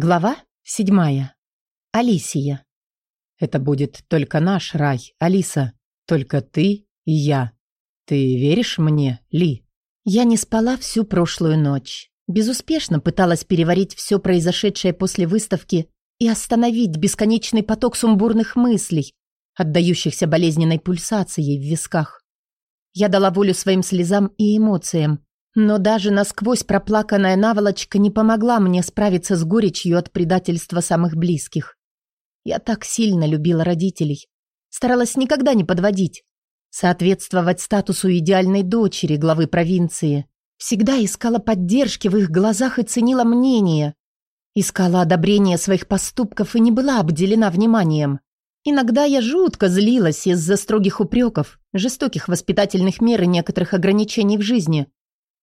Глава седьмая. Алисия. Это будет только наш рай, Алиса. Только ты и я. Ты веришь мне, Ли? Я не спала всю прошлую ночь. Безуспешно пыталась переварить все произошедшее после выставки и остановить бесконечный поток сумбурных мыслей, отдающихся болезненной пульсацией в висках. Я дала волю своим слезам и эмоциям, но даже насквозь проплаканная наволочка не помогла мне справиться с горечью от предательства самых близких. Я так сильно любила родителей. Старалась никогда не подводить. Соответствовать статусу идеальной дочери главы провинции. Всегда искала поддержки в их глазах и ценила мнение. Искала одобрение своих поступков и не была обделена вниманием. Иногда я жутко злилась из-за строгих упреков, жестоких воспитательных мер и некоторых ограничений в жизни –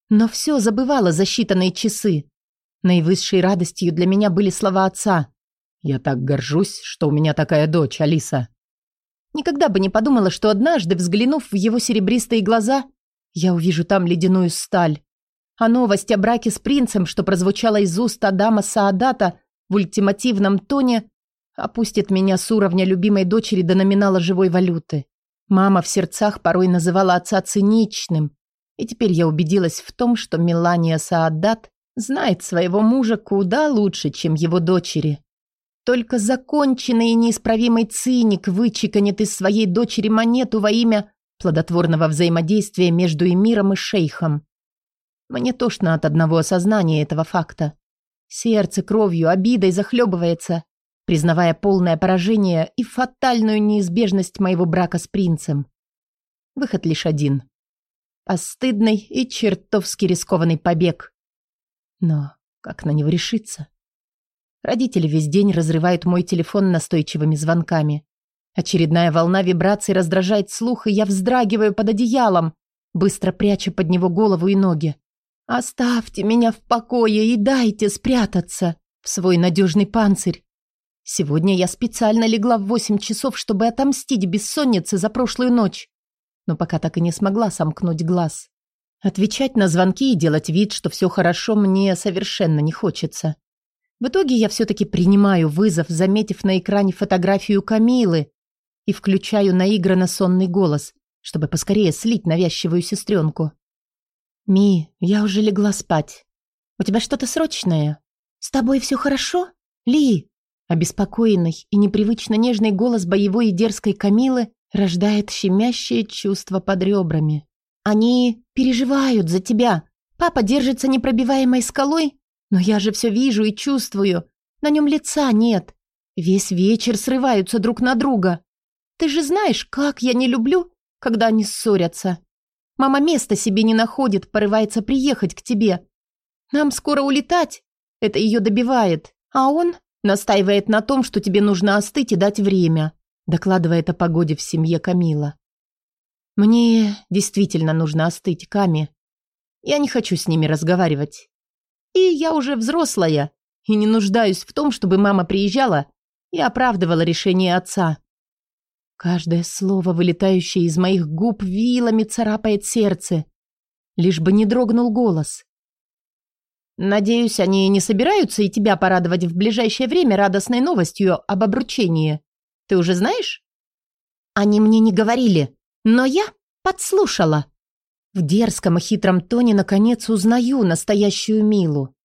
но все забывала за считанные часы. Наивысшей радостью для меня были слова отца. «Я так горжусь, что у меня такая дочь, Алиса». Никогда бы не подумала, что однажды, взглянув в его серебристые глаза, я увижу там ледяную сталь. А новость о браке с принцем, что прозвучала из уст Адама Саадата в ультимативном тоне, опустит меня с уровня любимой дочери до номинала живой валюты. Мама в сердцах порой называла отца циничным, и теперь я убедилась в том, что Мелания Саадат знает своего мужа куда лучше, чем его дочери. Только законченный и неисправимый циник вычеканит из своей дочери монету во имя плодотворного взаимодействия между эмиром и шейхом. Мне тошно от одного осознания этого факта. Сердце кровью, обидой захлебывается, признавая полное поражение и фатальную неизбежность моего брака с принцем. Выход лишь один Постыдный и чертовски рискованный побег. Но как на него решиться? Родители весь день разрывают мой телефон настойчивыми звонками. Очередная волна вибраций раздражает слух, и я вздрагиваю под одеялом, быстро пряча под него голову и ноги. «Оставьте меня в покое и дайте спрятаться в свой надежный панцирь. Сегодня я специально легла в восемь часов, чтобы отомстить бессоннице за прошлую ночь но пока так и не смогла сомкнуть глаз. Отвечать на звонки и делать вид, что все хорошо, мне совершенно не хочется. В итоге я все-таки принимаю вызов, заметив на экране фотографию Камилы и включаю наигранно сонный голос, чтобы поскорее слить навязчивую сестренку. «Ми, я уже легла спать. У тебя что-то срочное? С тобой все хорошо? Ли?» Обеспокоенный и непривычно нежный голос боевой и дерзкой Камилы рождает щемящее чувство под ребрами. Они переживают за тебя. Папа держится непробиваемой скалой, но я же все вижу и чувствую. На нем лица нет. Весь вечер срываются друг на друга. Ты же знаешь, как я не люблю, когда они ссорятся. Мама места себе не находит, порывается приехать к тебе. Нам скоро улетать. Это ее добивает. А он настаивает на том, что тебе нужно остыть и дать время докладывает о погоде в семье Камила. Мне действительно нужно остыть, Ками. Я не хочу с ними разговаривать. И я уже взрослая, и не нуждаюсь в том, чтобы мама приезжала и оправдывала решение отца. Каждое слово, вылетающее из моих губ, вилами царапает сердце. Лишь бы не дрогнул голос. Надеюсь, они не собираются и тебя порадовать в ближайшее время радостной новостью об обручении. Ты уже знаешь?» «Они мне не говорили, но я подслушала». В дерзком и хитром тоне, наконец, узнаю настоящую Милу.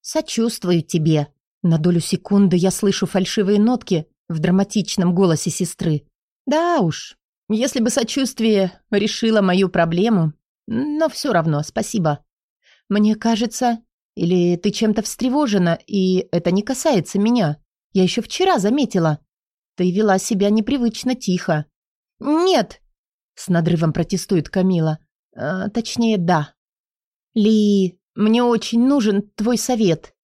«Сочувствую тебе». На долю секунды я слышу фальшивые нотки в драматичном голосе сестры. «Да уж, если бы сочувствие решило мою проблему, но все равно спасибо. Мне кажется, или ты чем-то встревожена, и это не касается меня. Я еще вчера заметила. Ты вела себя непривычно тихо. Нет, с надрывом протестует Камила. А, точнее, да. Ли, мне очень нужен твой совет.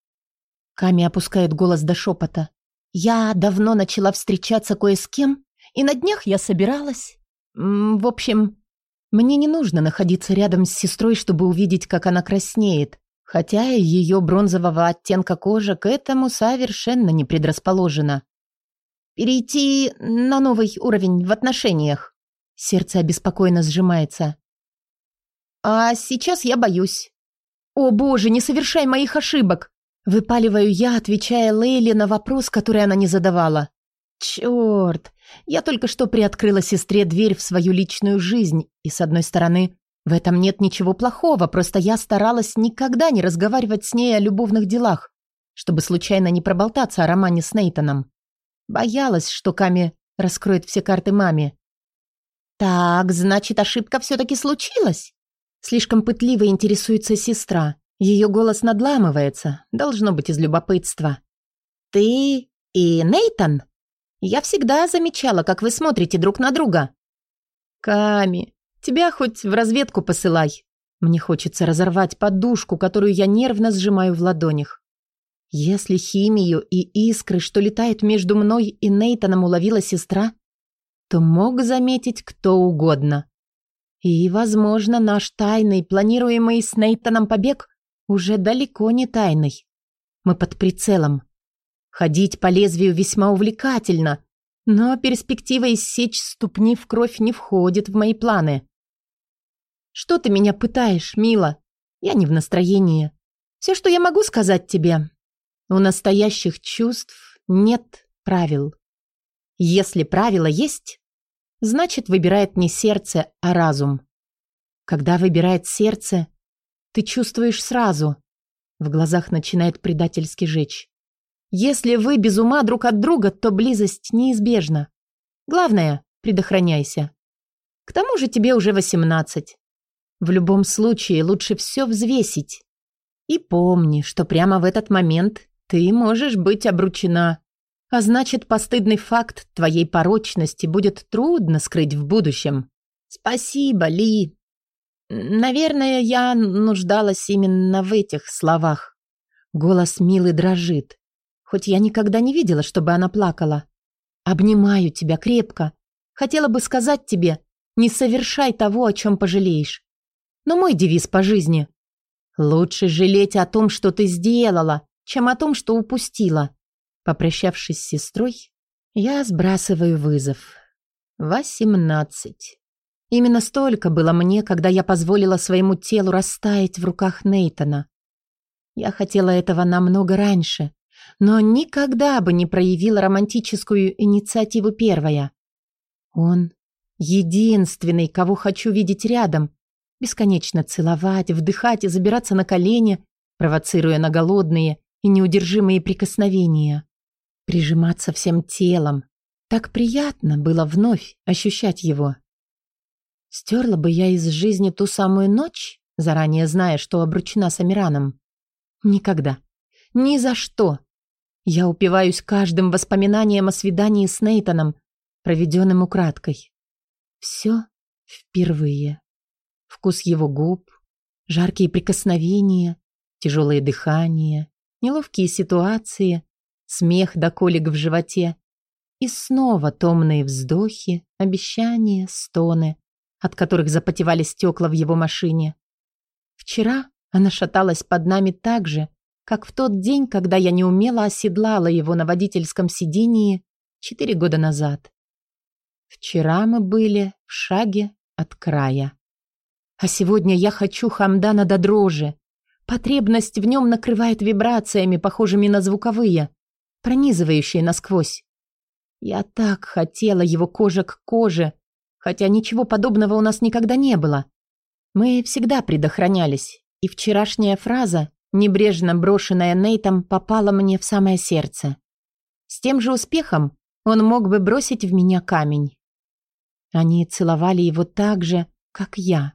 Ками опускает голос до шепота. Я давно начала встречаться кое с кем, и на днях я собиралась. В общем, мне не нужно находиться рядом с сестрой, чтобы увидеть, как она краснеет, хотя ее бронзового оттенка кожи к этому совершенно не предрасположена. Перейти на новый уровень в отношениях. Сердце обеспокоенно сжимается. А сейчас я боюсь. О боже, не совершай моих ошибок. Выпаливаю я, отвечая Лейле на вопрос, который она не задавала. Черт, я только что приоткрыла сестре дверь в свою личную жизнь, и, с одной стороны, в этом нет ничего плохого, просто я старалась никогда не разговаривать с ней о любовных делах, чтобы случайно не проболтаться о романе с Нейтаном. Боялась, что Ками раскроет все карты маме. «Так, значит, ошибка все-таки случилась?» Слишком пытливо интересуется сестра. Ее голос надламывается, должно быть из любопытства. «Ты и Нейтан? Я всегда замечала, как вы смотрите друг на друга». «Ками, тебя хоть в разведку посылай». Мне хочется разорвать подушку, которую я нервно сжимаю в ладонях. Если химию и искры, что летают между мной и Нейтаном, уловила сестра, то мог заметить кто угодно. И, возможно, наш тайный, планируемый с Нейтаном побег уже далеко не тайный. Мы под прицелом. Ходить по лезвию весьма увлекательно, но перспектива иссечь ступни в кровь не входит в мои планы. Что ты меня пытаешь, мила? Я не в настроении. Все, что я могу сказать тебе, у настоящих чувств нет правил. Если правила есть, значит, выбирает не сердце, а разум. Когда выбирает сердце, ты чувствуешь сразу. В глазах начинает предательски жечь. Если вы без ума друг от друга, то близость неизбежна. Главное, предохраняйся. К тому же тебе уже восемнадцать. В любом случае лучше все взвесить. И помни, что прямо в этот момент ты можешь быть обручена. А значит, постыдный факт твоей порочности будет трудно скрыть в будущем. Спасибо, Ли. Наверное, я нуждалась именно в этих словах. Голос Милы дрожит. Хоть я никогда не видела, чтобы она плакала. Обнимаю тебя крепко. Хотела бы сказать тебе, не совершай того, о чем пожалеешь. Но мой девиз по жизни – лучше жалеть о том, что ты сделала, чем о том, что упустила. Попрощавшись с сестрой, я сбрасываю вызов. Восемнадцать. Именно столько было мне, когда я позволила своему телу растаять в руках Нейтона. Я хотела этого намного раньше, но никогда бы не проявила романтическую инициативу первая. Он единственный, кого хочу видеть рядом, бесконечно целовать, вдыхать и забираться на колени, провоцируя на голодные и неудержимые прикосновения. Прижиматься всем телом. Так приятно было вновь ощущать его. Стерла бы я из жизни ту самую ночь, заранее зная, что обручена с Амираном. Никогда. Ни за что. Я упиваюсь каждым воспоминанием о свидании с Нейтаном, проведенным украдкой. Все впервые. Вкус его губ, жаркие прикосновения, тяжелое дыхание, неловкие ситуации, смех до колик в животе и снова томные вздохи, обещания, стоны, от которых запотевали стекла в его машине. Вчера она шаталась под нами так же, как в тот день, когда я неумело оседлала его на водительском сидении четыре года назад. Вчера мы были в шаге от края. А сегодня я хочу Хамдана до дрожи, Потребность в нем накрывает вибрациями, похожими на звуковые, пронизывающие насквозь. Я так хотела его кожа к коже, хотя ничего подобного у нас никогда не было. Мы всегда предохранялись, и вчерашняя фраза, небрежно брошенная Нейтом, попала мне в самое сердце. С тем же успехом он мог бы бросить в меня камень. Они целовали его так же, как я,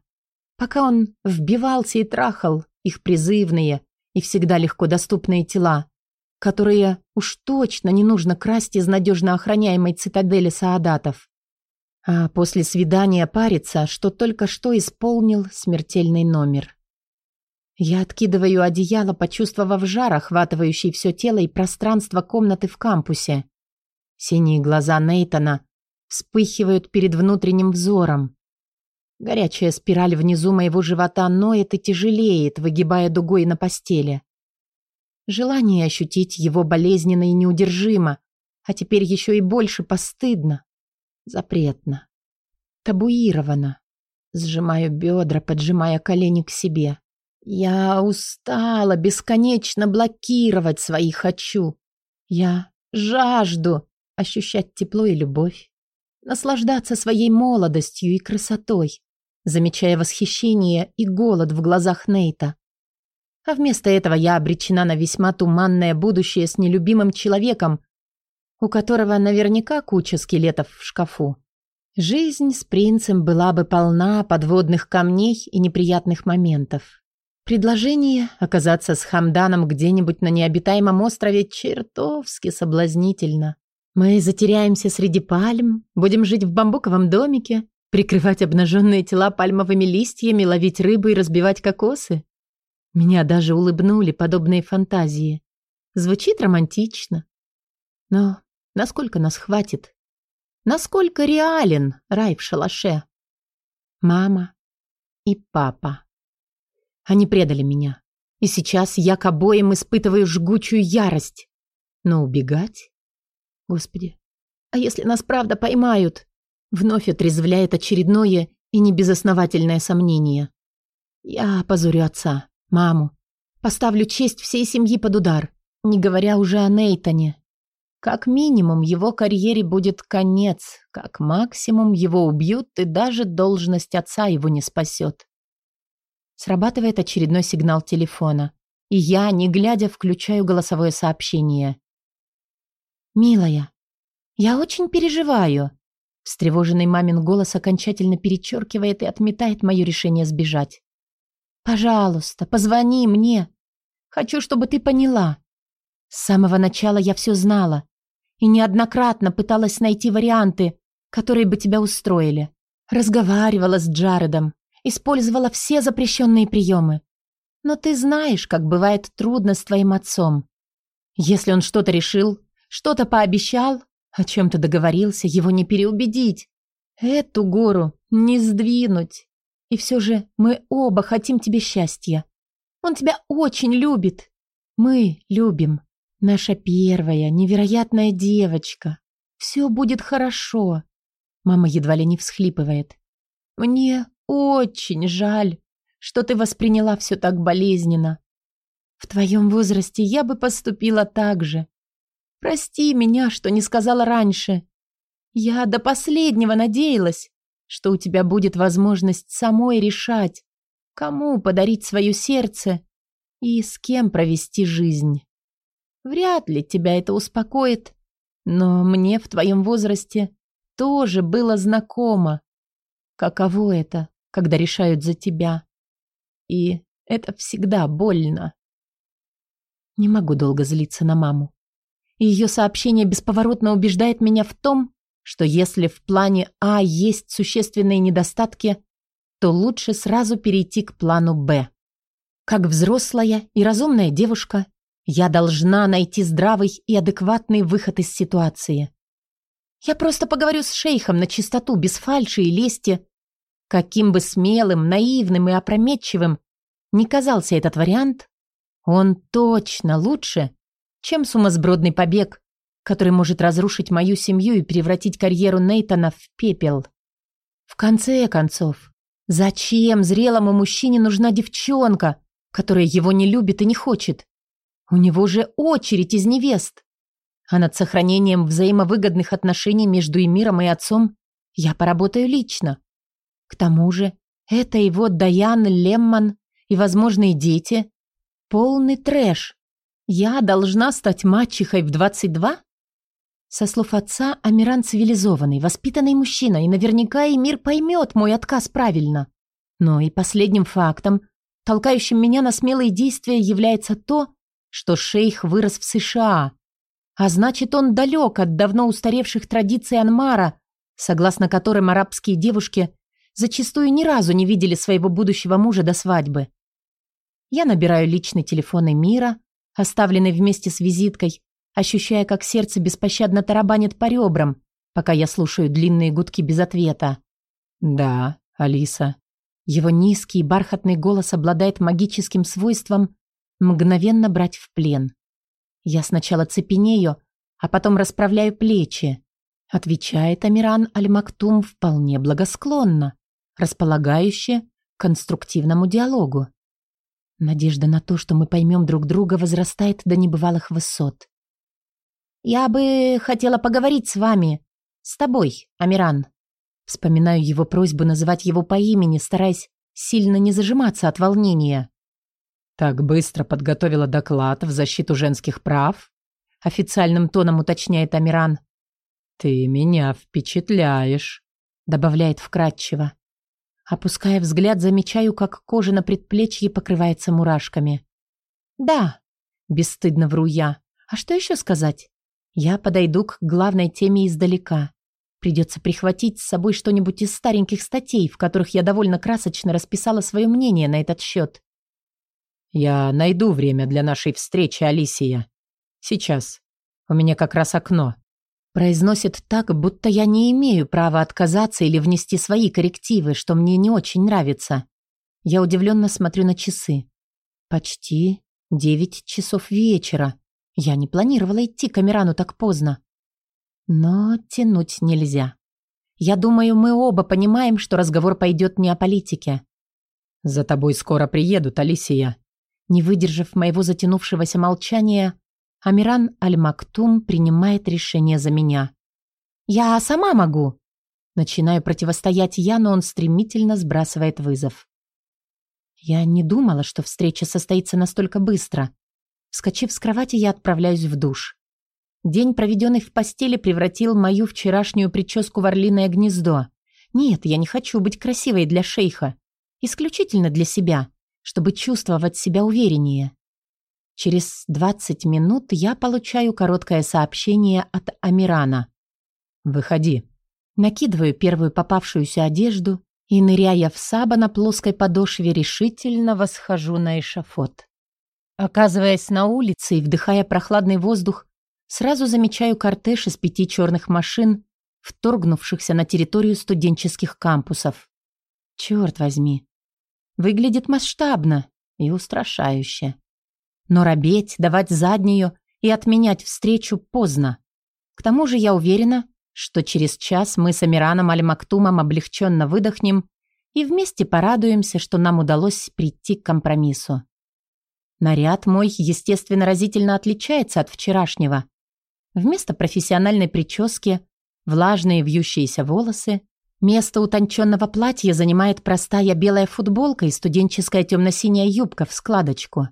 пока он вбивался и трахал, их призывные и всегда легко доступные тела, которые уж точно не нужно красть из надежно охраняемой цитадели Саадатов. А после свидания париться, что только что исполнил смертельный номер. Я откидываю одеяло, почувствовав жар, охватывающий все тело и пространство комнаты в кампусе. Синие глаза Нейтона вспыхивают перед внутренним взором. Горячая спираль внизу моего живота ноет и тяжелеет, выгибая дугой на постели. Желание ощутить его болезненно и неудержимо, а теперь еще и больше постыдно, запретно, табуировано. Сжимаю бедра, поджимая колени к себе. Я устала бесконечно блокировать свои «хочу». Я жажду ощущать тепло и любовь, наслаждаться своей молодостью и красотой, замечая восхищение и голод в глазах Нейта. А вместо этого я обречена на весьма туманное будущее с нелюбимым человеком, у которого наверняка куча скелетов в шкафу. Жизнь с принцем была бы полна подводных камней и неприятных моментов. Предложение оказаться с Хамданом где-нибудь на необитаемом острове чертовски соблазнительно. Мы затеряемся среди пальм, будем жить в бамбуковом домике, прикрывать обнаженные тела пальмовыми листьями, ловить рыбу и разбивать кокосы. Меня даже улыбнули подобные фантазии. Звучит романтично. Но насколько нас хватит? Насколько реален рай в шалаше? Мама и папа. Они предали меня. И сейчас я к обоим испытываю жгучую ярость. Но убегать? Господи, а если нас правда поймают? Вновь отрезвляет очередное и небезосновательное сомнение. Я опозорю отца, маму. Поставлю честь всей семьи под удар, не говоря уже о Нейтане. Как минимум, его карьере будет конец, как максимум его убьют, и даже должность отца его не спасет. Срабатывает очередной сигнал телефона, и я, не глядя, включаю голосовое сообщение. «Милая, я очень переживаю». Встревоженный мамин голос окончательно перечеркивает и отметает мое решение сбежать. «Пожалуйста, позвони мне. Хочу, чтобы ты поняла. С самого начала я все знала и неоднократно пыталась найти варианты, которые бы тебя устроили. Разговаривала с Джаредом, использовала все запрещенные приемы. Но ты знаешь, как бывает трудно с твоим отцом. Если он что-то решил, что-то пообещал, о чем-то договорился, его не переубедить. Эту гору не сдвинуть. И все же мы оба хотим тебе счастья. Он тебя очень любит. Мы любим. Наша первая, невероятная девочка. Все будет хорошо. Мама едва ли не всхлипывает. Мне очень жаль, что ты восприняла все так болезненно. В твоем возрасте я бы поступила так же. Прости меня, что не сказала раньше. Я до последнего надеялась, что у тебя будет возможность самой решать, кому подарить свое сердце и с кем провести жизнь. Вряд ли тебя это успокоит, но мне в твоем возрасте тоже было знакомо, каково это когда решают за тебя. И это всегда больно. Не могу долго злиться на маму. Ее сообщение бесповоротно убеждает меня в том, что если в плане А есть существенные недостатки, то лучше сразу перейти к плану Б. Как взрослая и разумная девушка, я должна найти здравый и адекватный выход из ситуации. Я просто поговорю с шейхом на чистоту, без фальши и лести, Каким бы смелым, наивным и опрометчивым ни казался этот вариант, он точно лучше, чем сумасбродный побег, который может разрушить мою семью и превратить карьеру Нейтана в пепел. В конце концов, зачем зрелому мужчине нужна девчонка, которая его не любит и не хочет? У него же очередь из невест. А над сохранением взаимовыгодных отношений между Эмиром и отцом я поработаю лично. К тому же, это его Даян Лемман и возможные дети. Полный трэш. Я должна стать мачехой в 22? Со слов отца, Амиран цивилизованный, воспитанный мужчина, и наверняка и мир поймет мой отказ правильно. Но и последним фактом, толкающим меня на смелые действия, является то, что шейх вырос в США. А значит, он далек от давно устаревших традиций Анмара, согласно которым арабские девушки зачастую ни разу не видели своего будущего мужа до свадьбы. Я набираю личный телефон Эмира, оставленный вместе с визиткой, ощущая, как сердце беспощадно тарабанит по ребрам, пока я слушаю длинные гудки без ответа. «Да, Алиса». Его низкий бархатный голос обладает магическим свойством мгновенно брать в плен. Я сначала цепенею, а потом расправляю плечи. Отвечает Амиран Аль-Мактум вполне благосклонно располагающее к конструктивному диалогу. Надежда на то, что мы поймем друг друга, возрастает до небывалых высот. «Я бы хотела поговорить с вами. С тобой, Амиран». Вспоминаю его просьбу называть его по имени, стараясь сильно не зажиматься от волнения. «Так быстро подготовила доклад в защиту женских прав?» Официальным тоном уточняет Амиран. «Ты меня впечатляешь», добавляет вкратчиво. Опуская взгляд, замечаю, как кожа на предплечье покрывается мурашками. «Да», — бесстыдно вру я. «А что еще сказать? Я подойду к главной теме издалека. Придется прихватить с собой что-нибудь из стареньких статей, в которых я довольно красочно расписала свое мнение на этот счет. «Я найду время для нашей встречи, Алисия. Сейчас. У меня как раз окно». Произносит так, будто я не имею права отказаться или внести свои коррективы, что мне не очень нравится. Я удивленно смотрю на часы. Почти девять часов вечера. Я не планировала идти к Амирану так поздно. Но тянуть нельзя. Я думаю, мы оба понимаем, что разговор пойдет не о политике. «За тобой скоро приедут, Алисия». Не выдержав моего затянувшегося молчания, Амиран Аль-Мактум принимает решение за меня. «Я сама могу!» Начинаю противостоять я, но он стремительно сбрасывает вызов. Я не думала, что встреча состоится настолько быстро. Вскочив с кровати, я отправляюсь в душ. День, проведенный в постели, превратил мою вчерашнюю прическу в орлиное гнездо. Нет, я не хочу быть красивой для шейха. Исключительно для себя, чтобы чувствовать себя увереннее. Через 20 минут я получаю короткое сообщение от Амирана. «Выходи». Накидываю первую попавшуюся одежду и, ныряя в саба на плоской подошве, решительно восхожу на эшафот. Оказываясь на улице и вдыхая прохладный воздух, сразу замечаю кортеж из пяти черных машин, вторгнувшихся на территорию студенческих кампусов. Черт возьми. Выглядит масштабно и устрашающе. Но робеть, давать заднюю и отменять встречу поздно. К тому же я уверена, что через час мы с Амираном Аль-Мактумом облегченно выдохнем и вместе порадуемся, что нам удалось прийти к компромиссу. Наряд мой, естественно, разительно отличается от вчерашнего. Вместо профессиональной прически влажные вьющиеся волосы, место утонченного платья занимает простая белая футболка и студенческая темно-синяя юбка в складочку.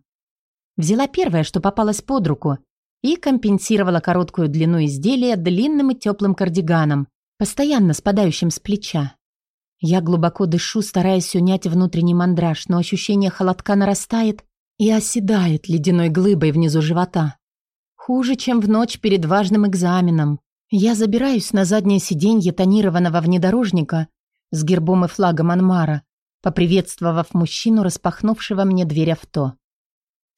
Взяла первое, что попалось под руку, и компенсировала короткую длину изделия длинным и теплым кардиганом, постоянно спадающим с плеча. Я глубоко дышу, стараясь унять внутренний мандраж, но ощущение холодка нарастает и оседает ледяной глыбой внизу живота. Хуже, чем в ночь перед важным экзаменом. Я забираюсь на заднее сиденье тонированного внедорожника с гербом и флагом Анмара, поприветствовав мужчину, распахнувшего мне дверь авто.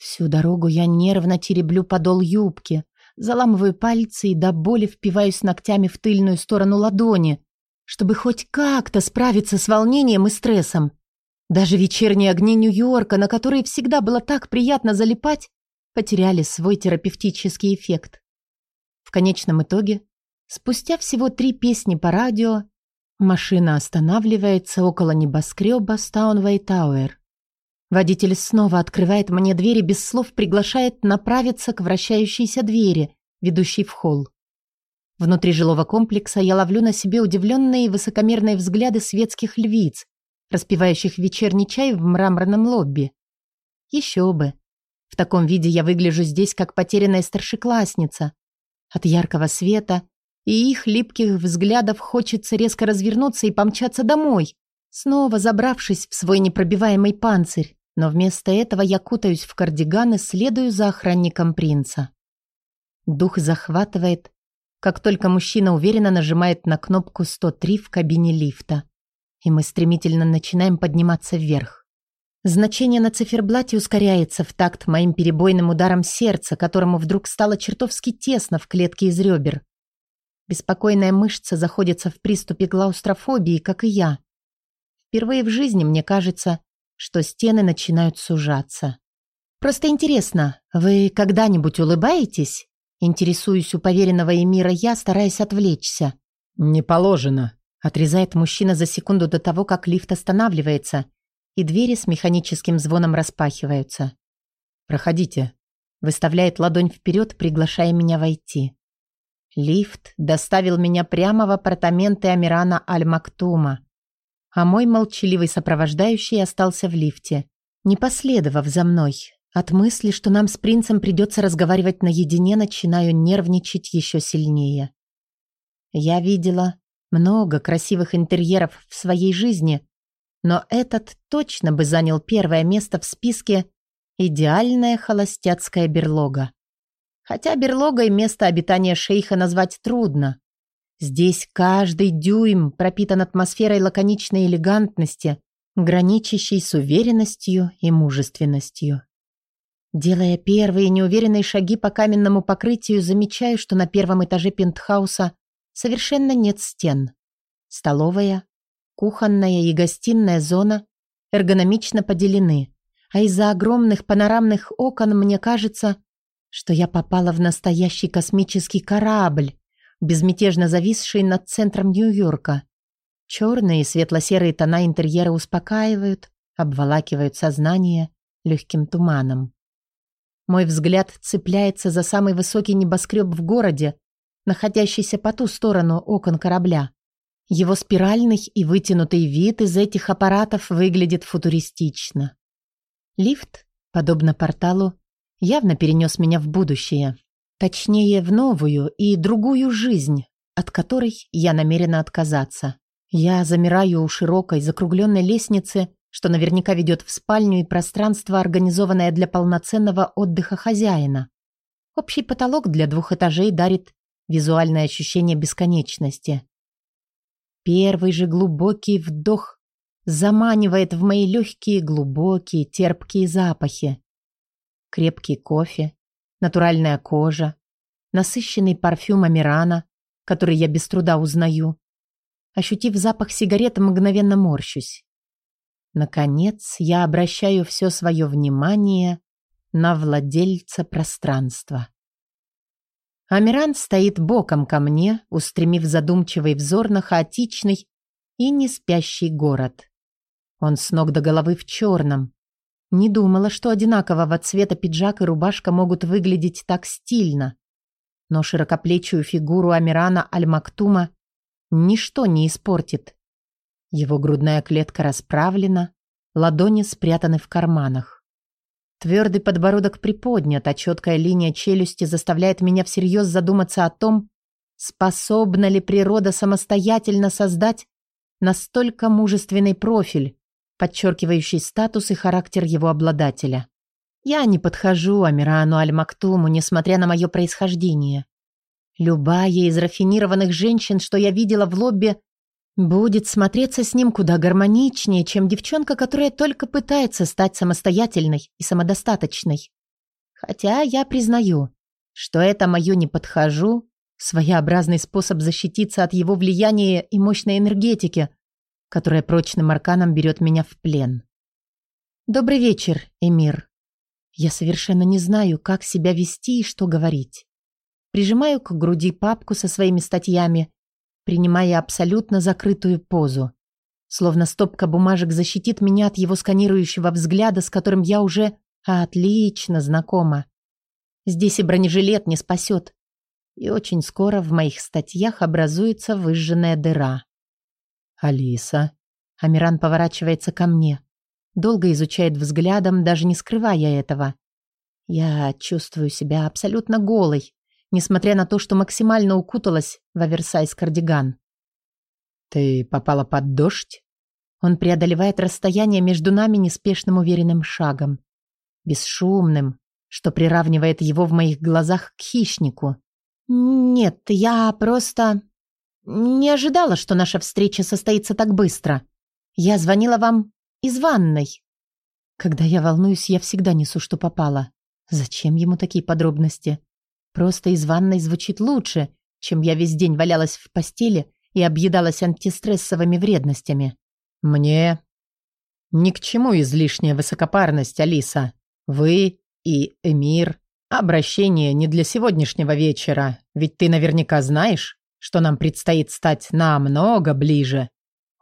Всю дорогу я нервно тереблю подол юбки, заламываю пальцы и до боли впиваюсь ногтями в тыльную сторону ладони, чтобы хоть как-то справиться с волнением и стрессом. Даже вечерние огни Нью-Йорка, на которые всегда было так приятно залипать, потеряли свой терапевтический эффект. В конечном итоге, спустя всего три песни по радио, машина останавливается около небоскреба Стейнвей Тауэр. Водитель снова открывает мне дверь и без слов приглашает направиться к вращающейся двери, ведущей в холл. Внутри жилого комплекса я ловлю на себе удивленные и высокомерные взгляды светских львиц, распивающих вечерний чай в мраморном лобби. Еще бы. В таком виде я выгляжу здесь, как потерянная старшеклассница. От яркого света и их липких взглядов хочется резко развернуться и помчаться домой, снова забравшись в свой непробиваемый панцирь. Но вместо этого я кутаюсь в кардиган и следую за охранником принца. Дух захватывает, как только мужчина уверенно нажимает на кнопку 103 в кабине лифта. И мы стремительно начинаем подниматься вверх. Значение на циферблате ускоряется в такт моим перебойным ударом сердца, которому вдруг стало чертовски тесно в клетке из ребер. Беспокойная мышца заходится в приступе клаустрофобии, как и я. Впервые в жизни, мне кажется, что стены начинают сужаться. «Просто интересно, вы когда-нибудь улыбаетесь?» Интересуюсь у поверенного Эмира я, стараясь отвлечься. «Не положено», — отрезает мужчина за секунду до того, как лифт останавливается, и двери с механическим звоном распахиваются. «Проходите», — выставляет ладонь вперед, приглашая меня войти. Лифт доставил меня прямо в апартаменты Амирана Аль-Мактума, а мой молчаливый сопровождающий остался в лифте, не последовав за мной. От мысли, что нам с принцем придется разговаривать наедине, начинаю нервничать еще сильнее. Я видела много красивых интерьеров в своей жизни, но этот точно бы занял первое место в списке «Идеальная холостяцкая берлога». Хотя берлогой место обитания шейха назвать трудно. Здесь каждый дюйм пропитан атмосферой лаконичной элегантности, граничащей с уверенностью и мужественностью. Делая первые неуверенные шаги по каменному покрытию, замечаю, что на первом этаже пентхауса совершенно нет стен. Столовая, кухонная и гостиная зона эргономично поделены, а из-за огромных панорамных окон мне кажется, что я попала в настоящий космический корабль, безмятежно зависший над центром Нью-Йорка. Черные и светло-серые тона интерьера успокаивают, обволакивают сознание легким туманом. Мой взгляд цепляется за самый высокий небоскреб в городе, находящийся по ту сторону окон корабля. Его спиральный и вытянутый вид из этих аппаратов выглядит футуристично. Лифт, подобно порталу, явно перенес меня в будущее. Точнее, в новую и другую жизнь, от которой я намерена отказаться. Я замираю у широкой закругленной лестницы, что наверняка ведет в спальню и пространство, организованное для полноценного отдыха хозяина. Общий потолок для двух этажей дарит визуальное ощущение бесконечности. Первый же глубокий вдох заманивает в мои легкие глубокие терпкие запахи. Крепкий кофе, натуральная кожа, насыщенный парфюм Амирана, который я без труда узнаю. Ощутив запах сигарет, мгновенно морщусь. Наконец, я обращаю все свое внимание на владельца пространства. Амиран стоит боком ко мне, устремив задумчивый взор на хаотичный и не спящий город. Он с ног до головы в черном. Не думала, что одинакового цвета пиджак и рубашка могут выглядеть так стильно. Но широкоплечую фигуру Амирана Аль-Мактума ничто не испортит. Его грудная клетка расправлена, ладони спрятаны в карманах. Твердый подбородок приподнят, а четкая линия челюсти заставляет меня всерьез задуматься о том, способна ли природа самостоятельно создать настолько мужественный профиль, подчеркивающий статус и характер его обладателя. Я не подхожу Амирану Аль-Мактуму, несмотря на мое происхождение. Любая из рафинированных женщин, что я видела в лобби, будет смотреться с ним куда гармоничнее, чем девчонка, которая только пытается стать самостоятельной и самодостаточной. Хотя я признаю, что это мое не подхожу, своеобразный способ защититься от его влияния и мощной энергетики, которая прочным арканом берет меня в плен. Добрый вечер, Эмир. Я совершенно не знаю, как себя вести и что говорить. Прижимаю к груди папку со своими статьями, принимая абсолютно закрытую позу. Словно стопка бумажек защитит меня от его сканирующего взгляда, с которым я уже отлично знакома. Здесь и бронежилет не спасет. И очень скоро в моих статьях образуется выжженная дыра. «Алиса». Амиран поворачивается ко мне. Долго изучает взглядом, даже не скрывая этого. Я чувствую себя абсолютно голой, несмотря на то, что максимально укуталась в оверсайз кардиган. «Ты попала под дождь?» Он преодолевает расстояние между нами неспешным уверенным шагом. Бесшумным, что приравнивает его в моих глазах к хищнику. «Нет, я просто...» «Не ожидала, что наша встреча состоится так быстро. Я звонила вам из ванной». Когда я волнуюсь, я всегда несу, что попало. Зачем ему такие подробности? Просто из ванной звучит лучше, чем я весь день валялась в постели и объедалась антистрессовыми вредностями. Мне ни к чему излишняя высокопарность, Алиса. Вы и Эмир. Обращение не для сегодняшнего вечера, ведь ты наверняка знаешь, что нам предстоит стать намного ближе.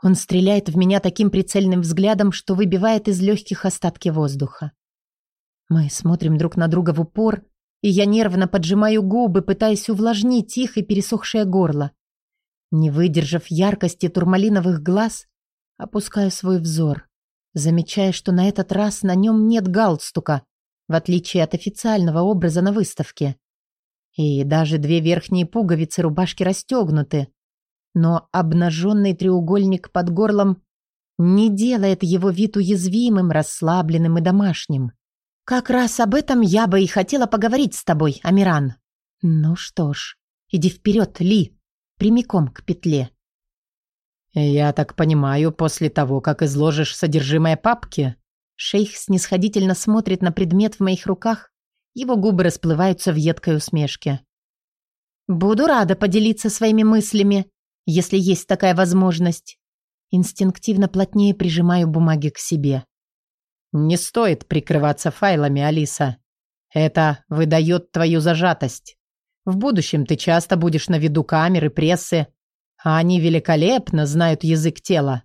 Он стреляет в меня таким прицельным взглядом, что выбивает из легких остатки воздуха. Мы смотрим друг на друга в упор, и я нервно поджимаю губы, пытаясь увлажнить их и пересохшее горло. Не выдержав яркости турмалиновых глаз, опускаю свой взор, замечая, что на этот раз на нем нет галстука, в отличие от официального образа на выставке. И даже две верхние пуговицы рубашки расстегнуты, но обнаженный треугольник под горлом не делает его вид уязвимым, расслабленным и домашним. Как раз об этом я бы и хотела поговорить с тобой, Амиран. Ну что ж, иди вперед, Ли, прямиком к петле. Я так понимаю, после того, как изложишь содержимое папки, шейх снисходительно смотрит на предмет в моих руках, его губы расплываются в едкой усмешке. Буду рада поделиться своими мыслями, если есть такая возможность. Инстинктивно плотнее прижимаю бумаги к себе. Не стоит прикрываться файлами, Алиса. Это выдает твою зажатость. В будущем ты часто будешь на виду камеры, прессы, а они великолепно знают язык тела.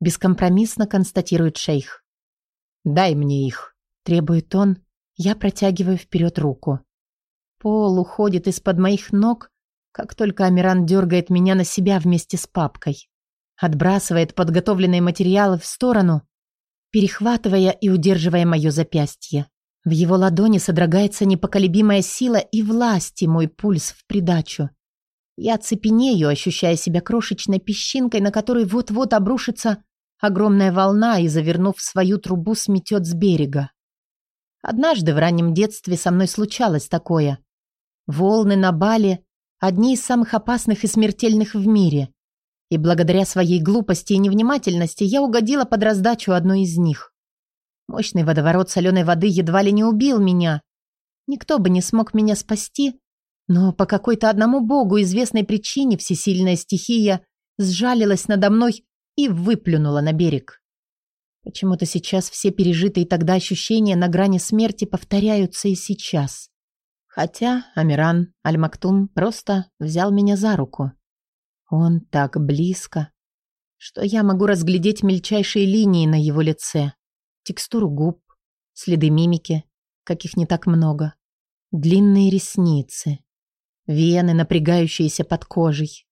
Бескомпромиссно констатирует шейх. Дай мне их. Требует он. Я протягиваю вперед руку. Пол уходит из-под моих ног, как только Амиран дергает меня на себя вместе с папкой. Отбрасывает подготовленные материалы в сторону, перехватывая и удерживая мое запястье. В его ладони содрогается непоколебимая сила и власть, и мой пульс в придачу. Я цепенею, ощущая себя крошечной песчинкой, на которой вот-вот обрушится огромная волна и, завернув свою трубу, сметет с берега. Однажды в раннем детстве со мной случалось такое. Волны на Бали одни из самых опасных и смертельных в мире. И благодаря своей глупости и невнимательности я угодила под раздачу одной из них. Мощный водоворот соленой воды едва ли не убил меня. Никто бы не смог меня спасти, но по какой-то одному богу известной причине всесильная стихия сжалилась надо мной и выплюнула на берег. Почему-то сейчас все пережитые тогда ощущения на грани смерти повторяются и сейчас. Хотя Амиран Аль-Мактум просто взял меня за руку. Он так близко, что я могу разглядеть мельчайшие линии на его лице, текстуру губ, следы мимики, каких не так много, длинные ресницы, вены, напрягающиеся под кожей.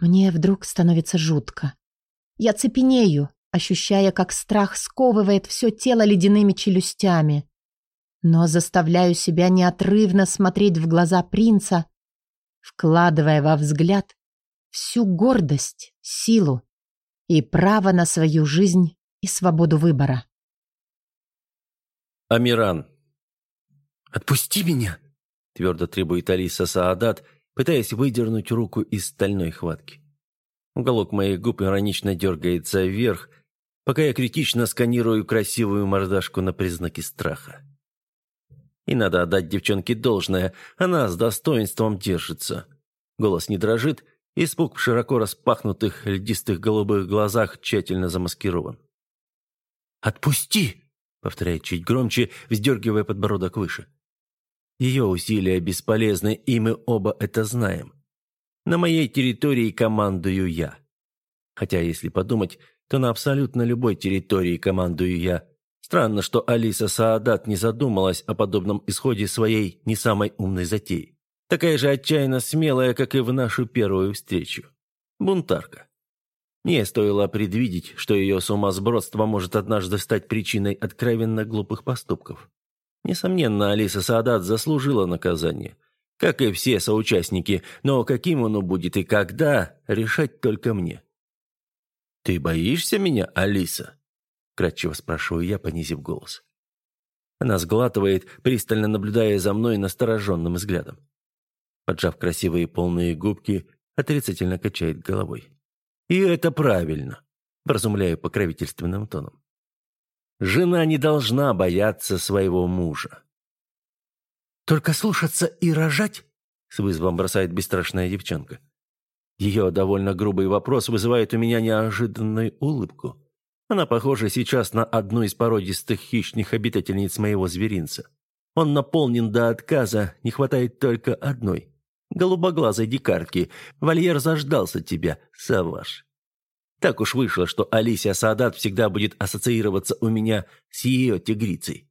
Мне вдруг становится жутко. Я цепенею, ощущая, как страх сковывает все тело ледяными челюстями но заставляю себя неотрывно смотреть в глаза принца, вкладывая во взгляд всю гордость, силу и право на свою жизнь и свободу выбора. Амиран. «Отпусти меня!» – твердо требует Алиса Саадат, пытаясь выдернуть руку из стальной хватки. Уголок моих губ иронично дергается вверх, пока я критично сканирую красивую мордашку на признаки страха. И надо отдать девчонке должное, она с достоинством держится. Голос не дрожит, испуг в широко распахнутых льдистых голубых глазах тщательно замаскирован. «Отпусти!» — повторяет чуть громче, вздергивая подбородок выше. Ее усилия бесполезны, и мы оба это знаем. На моей территории командую я. Хотя, если подумать, то на абсолютно любой территории командую я. Странно, что Алиса Саадат не задумалась о подобном исходе своей не самой умной затеи. Такая же отчаянно смелая, как и в нашу первую встречу. Бунтарка. Мне стоило предвидеть, что ее сумасбродство может однажды стать причиной откровенно глупых поступков. Несомненно, Алиса Саадат заслужила наказание. Как и все соучастники, но каким оно будет и когда, решать только мне. «Ты боишься меня, Алиса?» Кратчево спрашиваю я, понизив голос. Она сглатывает, пристально наблюдая за мной настороженным взглядом. Поджав красивые полные губки, отрицательно качает головой. «И это правильно», – вразумляю покровительственным тоном. «Жена не должна бояться своего мужа». «Только слушаться и рожать?» – с вызовом бросает бесстрашная девчонка. Ее довольно грубый вопрос вызывает у меня неожиданную улыбку. Она похожа сейчас на одну из породистых хищных обитательниц моего зверинца. Он наполнен до отказа, не хватает только одной. Голубоглазой дикарки. Вольер заждался тебя, Саваш. Так уж вышло, что Алисия Саадат всегда будет ассоциироваться у меня с ее тигрицей.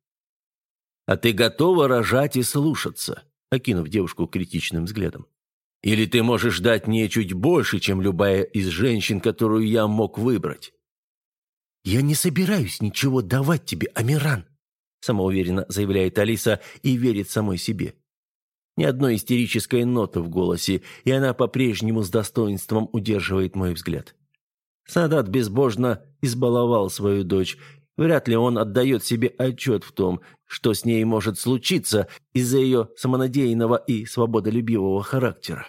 «А ты готова рожать и слушаться?» окинув девушку критичным взглядом. «Или ты можешь дать мне чуть больше, чем любая из женщин, которую я мог выбрать?» «Я не собираюсь ничего давать тебе, Амиран», самоуверенно заявляет Алиса и верит самой себе. Ни одной истерической ноты в голосе, и она по-прежнему с достоинством удерживает мой взгляд. Садат безбожно избаловал свою дочь. Вряд ли он отдает себе отчет в том, что с ней может случиться из-за ее самонадеянного и свободолюбивого характера.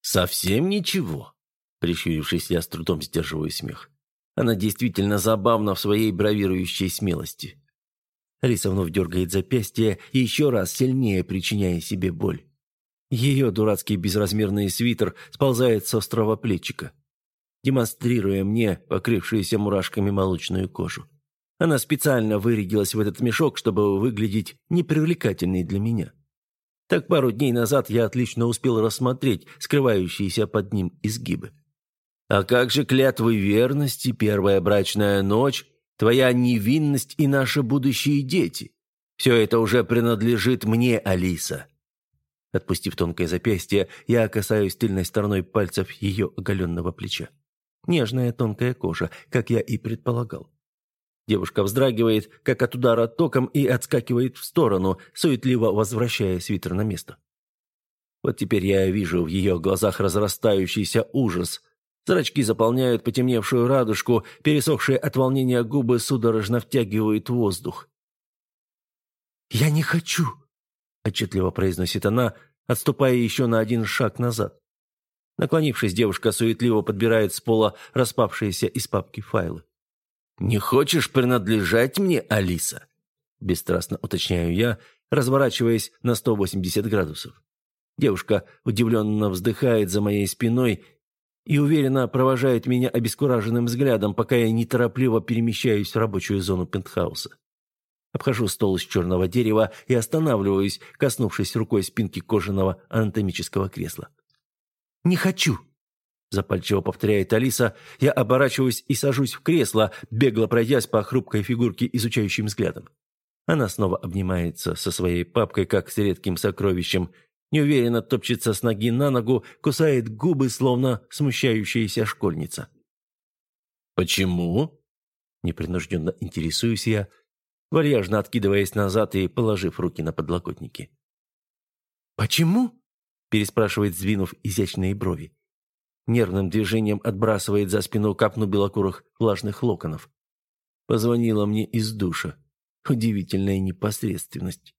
«Совсем ничего», — прищурившись, я с трудом сдерживаю смех. Она действительно забавна в своей бравирующей смелости. Алиса вновь дергает запястье еще раз сильнее причиняя себе боль. Ее дурацкий безразмерный свитер сползает с острого плечика, демонстрируя мне покрывшуюся мурашками молочную кожу. Она специально вырядилась в этот мешок, чтобы выглядеть непривлекательной для меня. Так пару дней назад я отлично успел рассмотреть скрывающиеся под ним изгибы. А как же клятвы верности, первая брачная ночь твоя невинность и наши будущие дети. Все это уже принадлежит мне, Алиса». Отпустив тонкое запястье, я касаюсь тыльной стороной пальцев ее оголенного плеча. Нежная тонкая кожа, как я и предполагал. Девушка вздрагивает, как от удара током, и отскакивает в сторону, суетливо возвращая свитер на место. Вот теперь я вижу в ее глазах разрастающийся ужас, Зрачки заполняют потемневшую радужку, пересохшие от волнения губы судорожно втягивают воздух. «Я не хочу», — отчетливо произносит она, отступая еще на один шаг назад. Наклонившись, девушка суетливо подбирает с пола распавшиеся из папки файлы. «Не хочешь принадлежать мне, Алиса?» Бесстрастно уточняю я, разворачиваясь на 180 градусов. Девушка удивленно вздыхает за моей спиной и уверенно провожает меня обескураженным взглядом, пока я неторопливо перемещаюсь в рабочую зону пентхауса. Обхожу стол из черного дерева и останавливаюсь, коснувшись рукой спинки кожаного анатомического кресла. «Не хочу!» – запальчиво повторяет Алиса. Я оборачиваюсь и сажусь в кресло, бегло пройдясь по хрупкой фигурке изучающим взглядом. Она снова обнимается со своей папкой, как с редким сокровищем, неуверенно топчется с ноги на ногу, кусает губы, словно смущающаяся школьница. «Почему?» – непринужденно интересуюсь я, вальяжно откидываясь назад и положив руки на подлокотники. «Почему?» – переспрашивает, сдвинув изящные брови. Нервным движением отбрасывает за спину капну белокурых влажных локонов. Позвонила мне из душа. Удивительная непосредственность.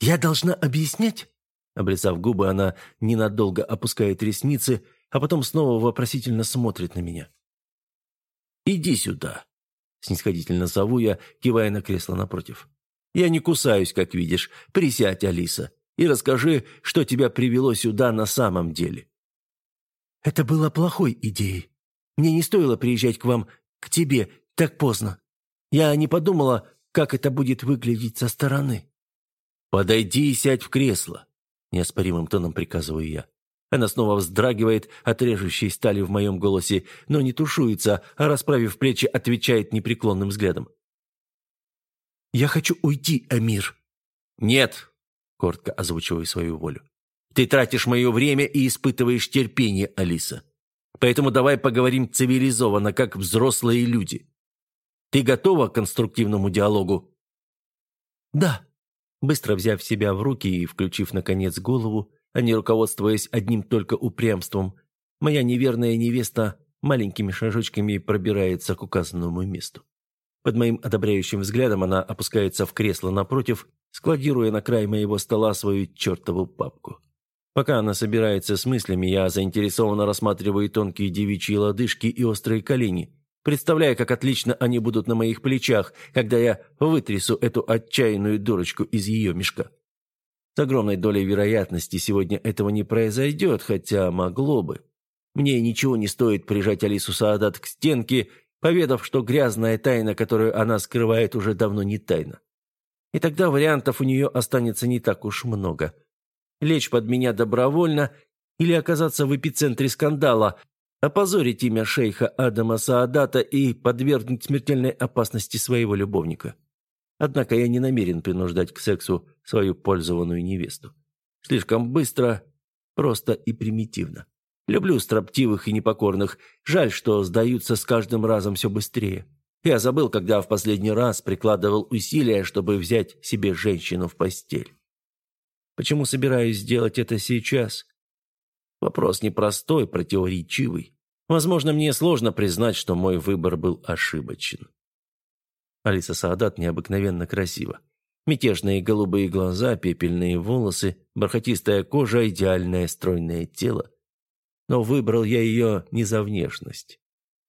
«Я должна объяснять?» Облизав губы, она ненадолго опускает ресницы, а потом снова вопросительно смотрит на меня. «Иди сюда», — снисходительно зову я, кивая на кресло напротив. «Я не кусаюсь, как видишь. Присядь, Алиса, и расскажи, что тебя привело сюда на самом деле». «Это было плохой идеей. Мне не стоило приезжать к вам, к тебе, так поздно. Я не подумала, как это будет выглядеть со стороны». «Подойди и сядь в кресло. Неоспоримым тоном приказываю я. Она снова вздрагивает от режущей стали в моем голосе, но не тушуется, а, расправив плечи, отвечает непреклонным взглядом. «Я хочу уйти, Амир». «Нет», — коротко озвучиваю свою волю. «Ты тратишь мое время и испытываешь терпение, Алиса. Поэтому давай поговорим цивилизованно, как взрослые люди. Ты готова к конструктивному диалогу?» «Да», Быстро взяв себя в руки и включив, наконец, голову, а не руководствуясь одним только упрямством, моя неверная невеста маленькими шажочками пробирается к указанному месту. Под моим одобряющим взглядом она опускается в кресло напротив, складируя на край моего стола свою чертову папку. Пока она собирается с мыслями, я заинтересованно рассматриваю тонкие девичьи лодыжки и острые колени, Представляю, как отлично они будут на моих плечах, когда я вытрясу эту отчаянную дурочку из ее мешка. С огромной долей вероятности сегодня этого не произойдет, хотя могло бы. Мне ничего не стоит прижать Алису Саадат к стенке, поведав, что грязная тайна, которую она скрывает, уже давно не тайна. И тогда вариантов у нее останется не так уж много. Лечь под меня добровольно или оказаться в эпицентре скандала, опозорить имя шейха Адама Саадата и подвергнуть смертельной опасности своего любовника. Однако я не намерен принуждать к сексу свою пользованную невесту. Слишком быстро, просто и примитивно. Люблю строптивых и непокорных. Жаль, что сдаются с каждым разом все быстрее. Я забыл, когда в последний раз прикладывал усилия, чтобы взять себе женщину в постель. Почему собираюсь сделать это сейчас? Вопрос непростой, противоречивый. Возможно, мне сложно признать, что мой выбор был ошибочен. Алиса Саадат необыкновенно красива. Мятежные голубые глаза, пепельные волосы, бархатистая кожа, идеальное стройное тело. Но выбрал я ее не за внешность.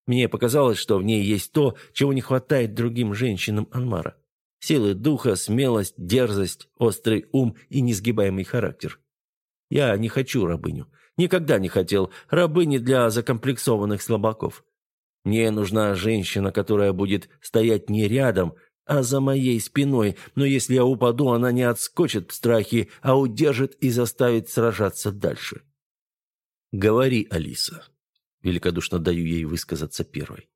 Мне показалось, что в ней есть то, чего не хватает другим женщинам Анмара. Силы духа, смелость, дерзость, острый ум и несгибаемый характер. Я не хочу рабыню. Никогда не хотел рабыни для закомплексованных слабаков. Мне нужна женщина, которая будет стоять не рядом, а за моей спиной, но если я упаду, она не отскочит в страхе, а удержит и заставит сражаться дальше. «Говори, Алиса». Великодушно даю ей высказаться первой.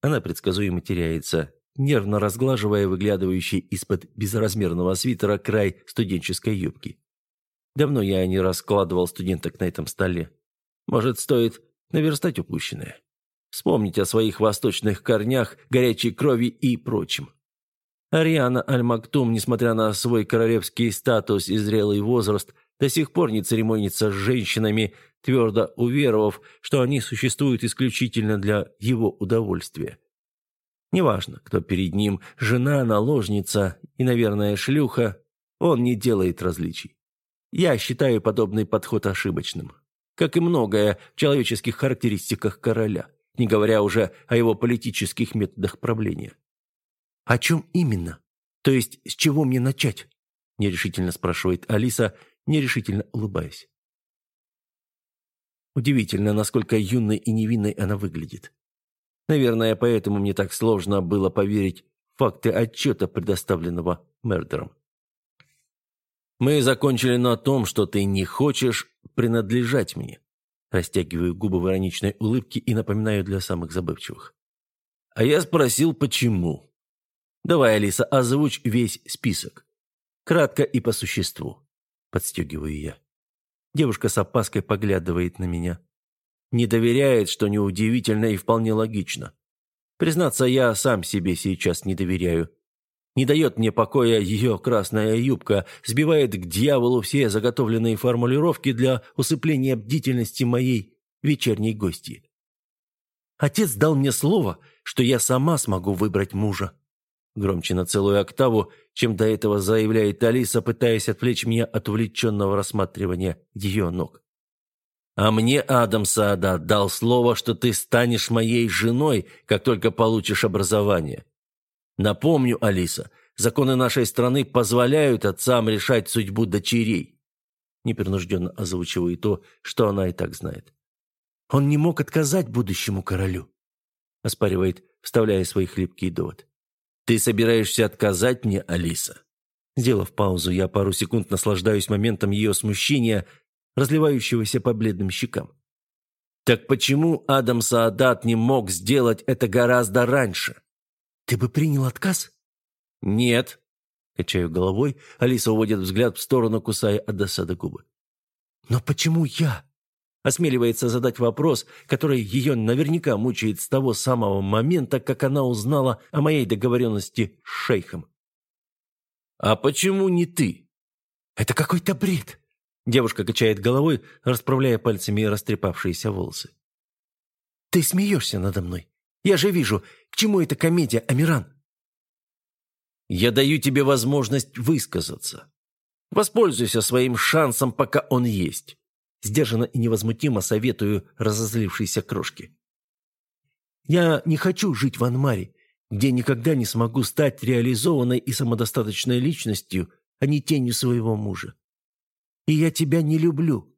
Она предсказуемо теряется, нервно разглаживая выглядывающий из-под безразмерного свитера край студенческой юбки. Давно я не раскладывал студенток на этом столе. Может, стоит наверстать упущенное? Вспомнить о своих восточных корнях, горячей крови и прочем. Ариана Аль-Мактум, несмотря на свой королевский статус и зрелый возраст, до сих пор не церемонится с женщинами, твердо уверовав, что они существуют исключительно для его удовольствия. Неважно, кто перед ним, жена, наложница и, наверное, шлюха, он не делает различий. Я считаю подобный подход ошибочным. Как и многое в человеческих характеристиках короля, не говоря уже о его политических методах правления. «О чем именно? То есть с чего мне начать?» нерешительно спрашивает Алиса, нерешительно улыбаясь. Удивительно, насколько юной и невинной она выглядит. Наверное, поэтому мне так сложно было поверить в факты отчета, предоставленного Мердером. Мы закончили на том, что ты не хочешь принадлежать мне. Растягиваю губы в ироничной улыбке и напоминаю для самых забывчивых. А я спросил, почему. Давай, Алиса, озвучь весь список. Кратко и по существу. Подстегиваю я. Девушка с опаской поглядывает на меня. Не доверяет, что неудивительно и вполне логично. Признаться, я сам себе сейчас не доверяю. Не дает мне покоя ее красная юбка, сбивает к дьяволу все заготовленные формулировки для усыпления бдительности моей вечерней гости. Отец дал мне слово, что я сама смогу выбрать мужа. Громче на целую октаву, чем до этого заявляет Алиса, пытаясь отвлечь меня от увлеченного рассматривания ее ног. А мне Адам Саада дал слово, что ты станешь моей женой, как только получишь образование. Напомню, Алиса, законы нашей страны позволяют отцам решать судьбу дочерей. Непринужденно озвучиваю то, что она и так знает. Он не мог отказать будущему королю, оспаривает, вставляя свой хлипкий довод. Ты собираешься отказать мне, Алиса? Сделав паузу, я пару секунд наслаждаюсь моментом ее смущения, разливающегося по бледным щекам. Так почему Адам Саадат не мог сделать это гораздо раньше? «Ты бы принял отказ?» «Нет», — качаю головой. Алиса уводит взгляд в сторону, кусая от досады губы. «Но почему я?» Осмеливается задать вопрос, который ее наверняка мучает с того самого момента, как она узнала о моей договоренности с шейхом. «А почему не ты?» «Это какой-то бред!» Девушка качает головой, расправляя пальцами растрепавшиеся волосы. «Ты смеешься надо мной. Я же вижу, к чему эта комедия, Амиран?» «Я даю тебе возможность высказаться. Воспользуйся своим шансом, пока он есть». Сдержанно и невозмутимо советую разозлившейся крошке. «Я не хочу жить в Анмаре, где никогда не смогу стать реализованной и самодостаточной личностью, а не тенью своего мужа. И я тебя не люблю»,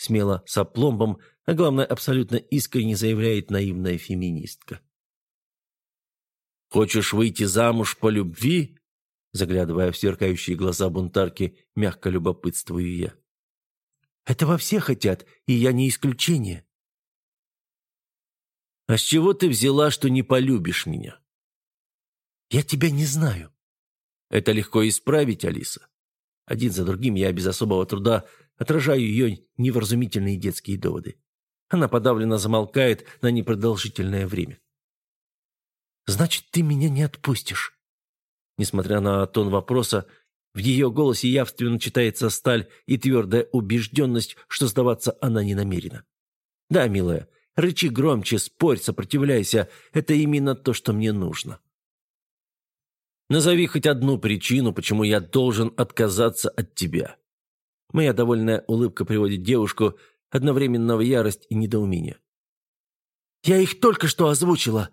смело, с опломбом, а главное, абсолютно искренне заявляет наивная феминистка. «Хочешь выйти замуж по любви?» Заглядывая в сверкающие глаза бунтарки, мягко любопытствую я. «Этого все хотят, и я не исключение». «А с чего ты взяла, что не полюбишь меня?» «Я тебя не знаю». «Это легко исправить, Алиса». Один за другим я без особого труда отражаю ее невразумительные детские доводы. Она подавленно замолкает на непродолжительное время. «Значит, ты меня не отпустишь?» Несмотря на тон вопроса, в ее голосе явственно читается сталь и твердая убежденность, что сдаваться она не намерена. «Да, милая, рычи громче, спорь, сопротивляйся. Это именно то, что мне нужно». «Назови хоть одну причину, почему я должен отказаться от тебя». Моя довольная улыбка приводит девушку одновременно в ярость и недоумение. «Я их только что озвучила!»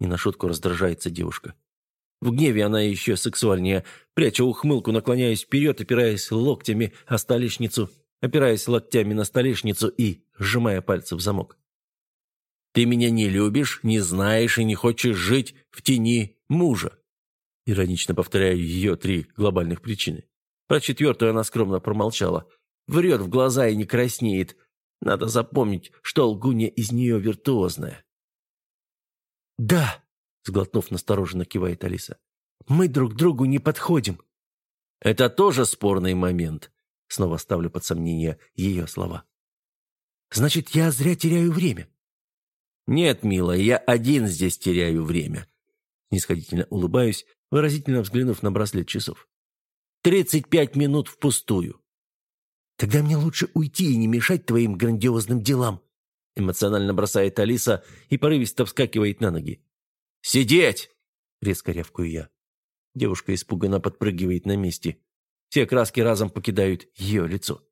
Не на шутку раздражается девушка. В гневе она еще сексуальнее, пряча ухмылку, наклоняясь вперед, опираясь локтями о столешницу, опираясь локтями на столешницу и сжимая пальцы в замок. «Ты меня не любишь, не знаешь и не хочешь жить в тени мужа», иронично повторяю ее три глобальных причины. Про четвертую она скромно промолчала. Врет в глаза и не краснеет. Надо запомнить, что лгунья из нее виртуозная. «Да», сглотнув настороженно, кивает Алиса. «Мы друг другу не подходим». «Это тоже спорный момент», — снова ставлю под сомнение ее слова. «Значит, я зря теряю время». «Нет, милая, я один здесь теряю время», — нисходительно улыбаюсь, выразительно взглянув на браслет часов. «Тридцать пять минут впустую». «Тогда мне лучше уйти и не мешать твоим грандиозным делам», эмоционально бросает Алиса и порывисто вскакивает на ноги. «Сидеть!» — резко рявкаю я. Девушка испуганно подпрыгивает на месте. Все краски разом покидают ее лицо.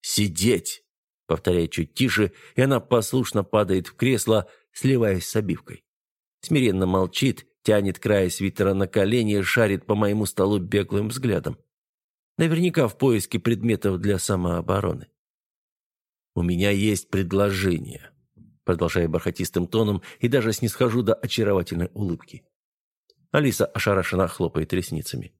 «Сидеть!» — повторяет чуть тише, и она послушно падает в кресло, сливаясь с обивкой. Смиренно молчит, тянет край свитера на колени и шарит по моему столу беглым взглядом. Наверняка в поиске предметов для самообороны. «У меня есть предложение», продолжая бархатистым тоном, и даже снисхожу до очаровательной улыбки. Алиса ошарашенно хлопает ресницами.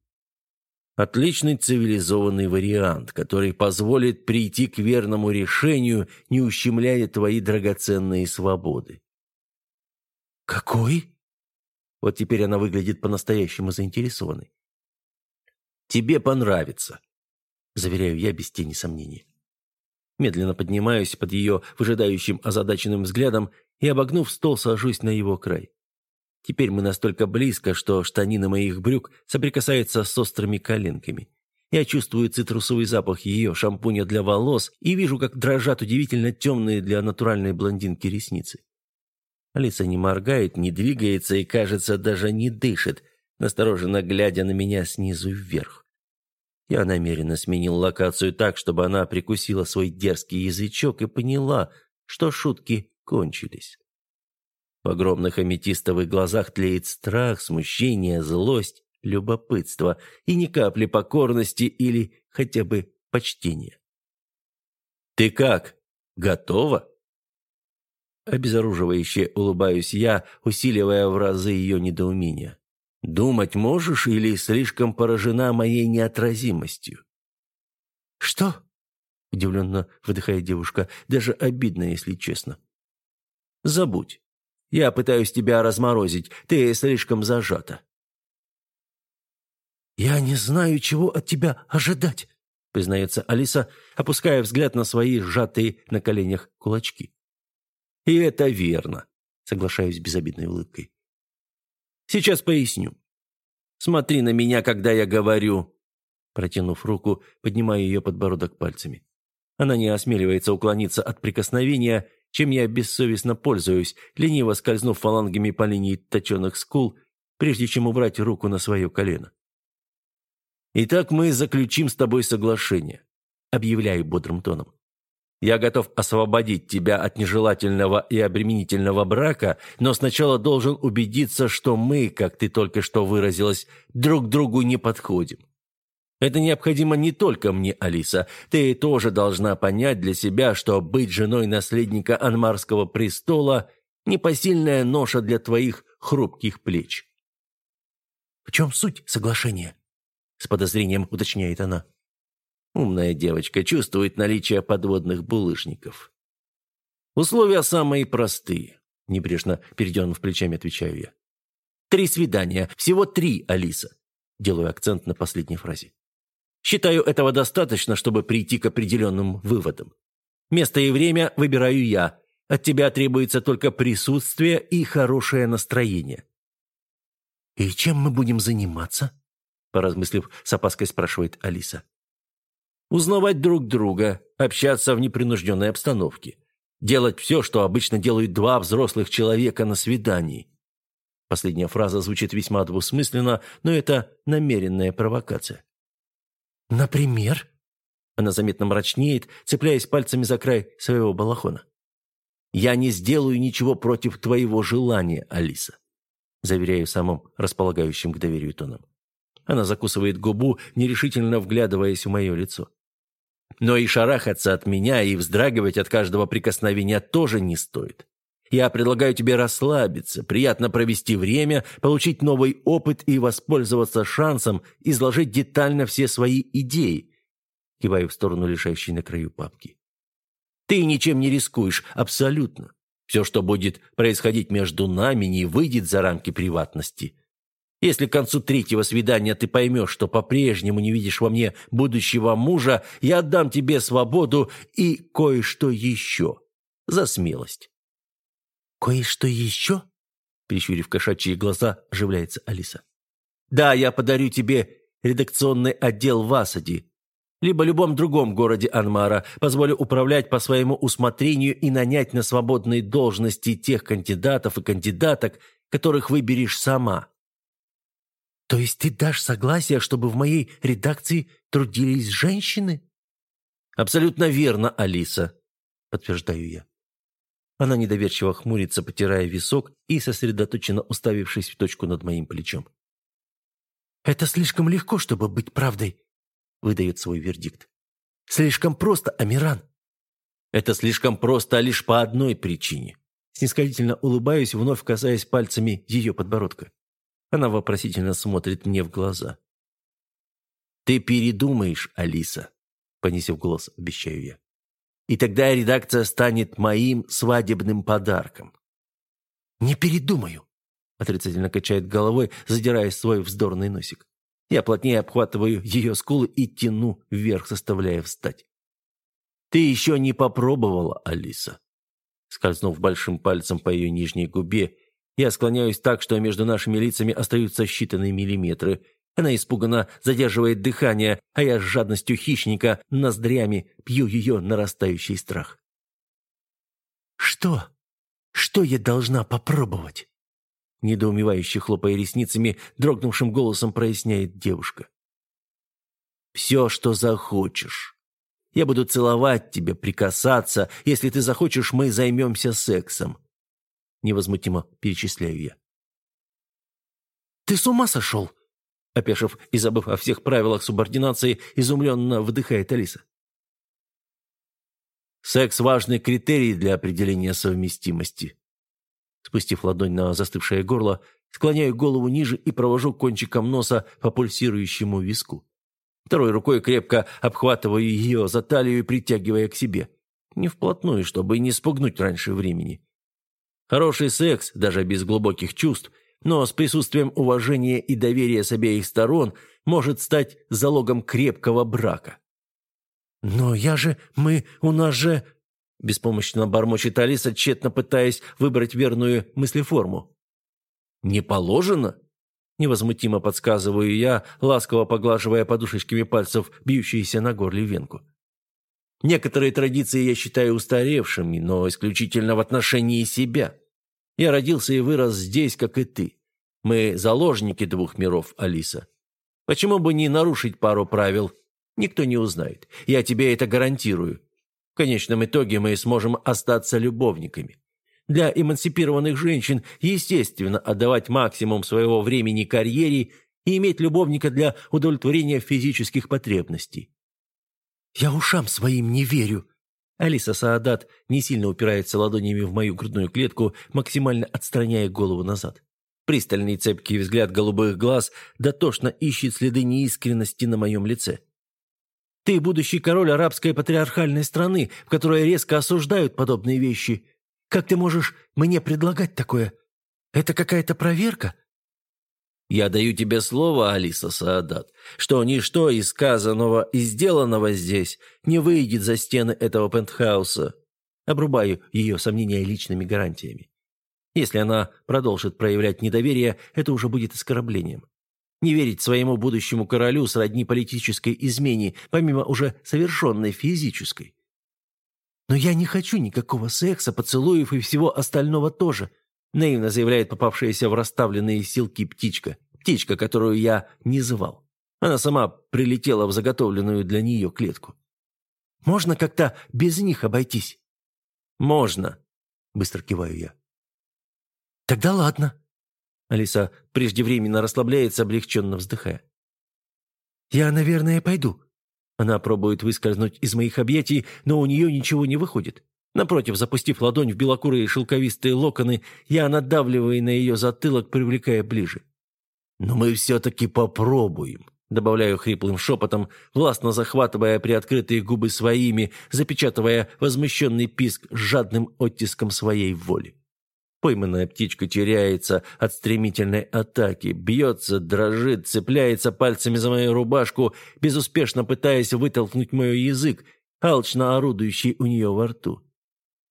Отличный цивилизованный вариант, который позволит прийти к верному решению, не ущемляя твои драгоценные свободы. «Какой?» Вот теперь она выглядит по-настоящему заинтересованной. «Тебе понравится», — заверяю я без тени сомнений. Медленно поднимаюсь под ее выжидающим озадаченным взглядом и, обогнув стол, сажусь на его край. Теперь мы настолько близко, что штанины моих брюк соприкасаются с острыми коленками. Я чувствую цитрусовый запах ее шампуня для волос и вижу, как дрожат удивительно темные для натуральной блондинки ресницы. Алиса не моргает, не двигается и, кажется, даже не дышит, настороженно глядя на меня снизу вверх. Я намеренно сменил локацию так, чтобы она прикусила свой дерзкий язычок и поняла, что шутки кончились. В огромных аметистовых глазах тлеет страх, смущение, злость, любопытство и ни капли покорности или хотя бы почтения. «Ты как? Готова?» Обезоруживающе улыбаюсь я, усиливая в разы ее недоумение. Думать можешь или слишком поражена моей неотразимостью?» «Что?» – удивленно выдыхает девушка. «Даже обидно, если честно». «Забудь. Я пытаюсь тебя разморозить. Ты слишком зажата». «Я не знаю, чего от тебя ожидать», – признается Алиса, опуская взгляд на свои сжатые на коленях кулачки. «И это верно», – соглашаюсь безобидной улыбкой. Сейчас поясню. Смотри на меня, когда я говорю». Протянув руку, поднимаю ее подбородок пальцами. Она не осмеливается уклониться от прикосновения, чем я бессовестно пользуюсь, лениво скользнув фалангами по линии точеных скул, прежде чем убрать руку на свое колено. «Итак, мы заключим с тобой соглашение», — объявляю бодрым тоном. Я готов освободить тебя от нежелательного и обременительного брака, но сначала должен убедиться, что мы, как ты только что выразилась, друг другу не подходим. Это необходимо не только мне, Алиса. Ты тоже должна понять для себя, что быть женой наследника Анмарского престола – непосильная ноша для твоих хрупких плеч. «В чем суть соглашения?» – с подозрением уточняет она. Умная девочка чувствует наличие подводных булыжников. Условия самые простые. Небрежно передернув плечами, отвечаю я. Три свидания. Всего три, Алиса. Делаю акцент на последней фразе. Считаю этого достаточно, чтобы прийти к определенным выводам. Место и время выбираю я. От тебя требуется только присутствие и хорошее настроение. «И чем мы будем заниматься?» Поразмыслив, с опаской спрашивает Алиса. «Узнавать друг друга, общаться в непринужденной обстановке. Делать все, что обычно делают два взрослых человека на свидании. Последняя фраза звучит весьма двусмысленно, но это намеренная провокация. «Например?» Она заметно мрачнеет, цепляясь пальцами за край своего балахона. «Я не сделаю ничего против твоего желания, Алиса», заверяю самым располагающим к доверию тоном. Она закусывает губу, нерешительно вглядываясь в мое лицо. Но и шарахаться от меня и вздрагивать от каждого прикосновения тоже не стоит. Я предлагаю тебе расслабиться, приятно провести время, получить новый опыт и воспользоваться шансом изложить детально все свои идеи. Киваю в сторону лежащей на краю папки. Ты ничем не рискуешь, абсолютно. Все, что будет происходить между нами, не выйдет за рамки приватности. Если к концу третьего свидания ты поймешь, что по-прежнему не видишь во мне будущего мужа, я отдам тебе свободу и кое-что еще. За смелость. «Кое-что еще?» Прищурив кошачьи глаза, оживляется Алиса. «Да, я подарю тебе редакционный отдел в Асади, либо любом другом городе Анмара, позволю управлять по своему усмотрению и нанять на свободные должности тех кандидатов и кандидаток, которых выберешь сама. То есть ты дашь согласие, чтобы в моей редакции трудились женщины? Абсолютно верно, Алиса, подтверждаю я. Она недоверчиво хмурится, потирая висок и сосредоточенно уставившись в точку над моим плечом. «Это слишком легко, чтобы быть правдой», — выдает свой вердикт. «Слишком просто, Амиран». «Это слишком просто лишь по одной причине». Снисходительно улыбаюсь, вновь касаясь пальцами ее подбородка. Она вопросительно смотрит мне в глаза. «Ты передумаешь, Алиса», — понизив голос, обещаю я. «И тогда редакция станет моим свадебным подарком». «Не передумаю», — отрицательно качает головой, задирая свой вздорный носик. Я плотнее обхватываю ее скулы и тяну вверх, заставляя встать. «Ты еще не попробовала, Алиса». Скользнув большим пальцем по ее нижней губе, я склоняюсь так, что между нашими лицами остаются считанные миллиметры. Она испуганно задерживает дыхание, а я с жадностью хищника ноздрями пью ее нарастающий страх. «Что? Что я должна попробовать?» Недоумевающе хлопая ресницами, дрогнувшим голосом проясняет девушка. «Все, что захочешь. Я буду целовать тебя, прикасаться. Если ты захочешь, мы займемся сексом невозмутимо перечисляю я. «Ты с ума сошел?» Опешив и забыв о всех правилах субординации, изумленно выдыхает Алиса. «Секс – важный критерий для определения совместимости». Спустив ладонь на застывшее горло, склоняю голову ниже и провожу кончиком носа по пульсирующему виску. Второй рукой крепко обхватываю ее за талию и притягивая к себе. Не вплотную, чтобы не спугнуть раньше времени. Хороший секс, даже без глубоких чувств, но с присутствием уважения и доверия с обеих сторон, может стать залогом крепкого брака. «Но я же... мы... у нас же...» Беспомощно бормочет Алиса, тщетно пытаясь выбрать верную мыслеформу. «Не положено?» Невозмутимо подсказываю я, ласково поглаживая подушечками пальцев бьющиеся на горле венку. Некоторые традиции я считаю устаревшими, но исключительно в отношении себя. Я родился и вырос здесь, как и ты. Мы заложники двух миров, Алиса. Почему бы не нарушить пару правил? Никто не узнает. Я тебе это гарантирую. В конечном итоге мы сможем остаться любовниками. Для эмансипированных женщин естественно отдавать максимум своего времени карьере и иметь любовника для удовлетворения физических потребностей. «Я ушам своим не верю», Алиса Саадат не сильно упирается ладонями в мою грудную клетку, максимально отстраняя голову назад. Пристальный цепкий взгляд голубых глаз дотошно ищет следы неискренности на моем лице. «Ты будущий король арабской патриархальной страны, в которой резко осуждают подобные вещи. Как ты можешь мне предлагать такое? Это какая-то проверка?» «Я даю тебе слово, Алиса Саадат, что ничто из сказанного и сделанного здесь не выйдет за стены этого пентхауса. Обрубаю ее сомнения личными гарантиями. Если она продолжит проявлять недоверие, это уже будет оскорблением. Не верить своему будущему королю сродни политической измене, помимо уже совершенной физической. «Но я не хочу никакого секса, поцелуев и всего остального тоже», наивно заявляет попавшаяся в расставленные силки птичка. Птичка, которую я не звал. Она сама прилетела в заготовленную для нее клетку. «Можно как-то без них обойтись?» «Можно», — быстро киваю я. «Тогда ладно», Алиса преждевременно расслабляется, облегченно вздыхая. «Я, наверное, пойду». Она пробует выскользнуть из моих объятий, но у нее ничего не выходит. Напротив, запустив ладонь в белокурые шелковистые локоны, я надавливаю на ее затылок, привлекая ближе. «Но мы все-таки попробуем», — добавляю хриплым шепотом, властно захватывая приоткрытые губы своими, запечатывая возмущенный писк жадным оттиском своей воли. Пойманная птичка теряется от стремительной атаки, бьется, дрожит, цепляется пальцами за мою рубашку, безуспешно пытаясь вытолкнуть мой язык, алчно орудующий у нее во рту.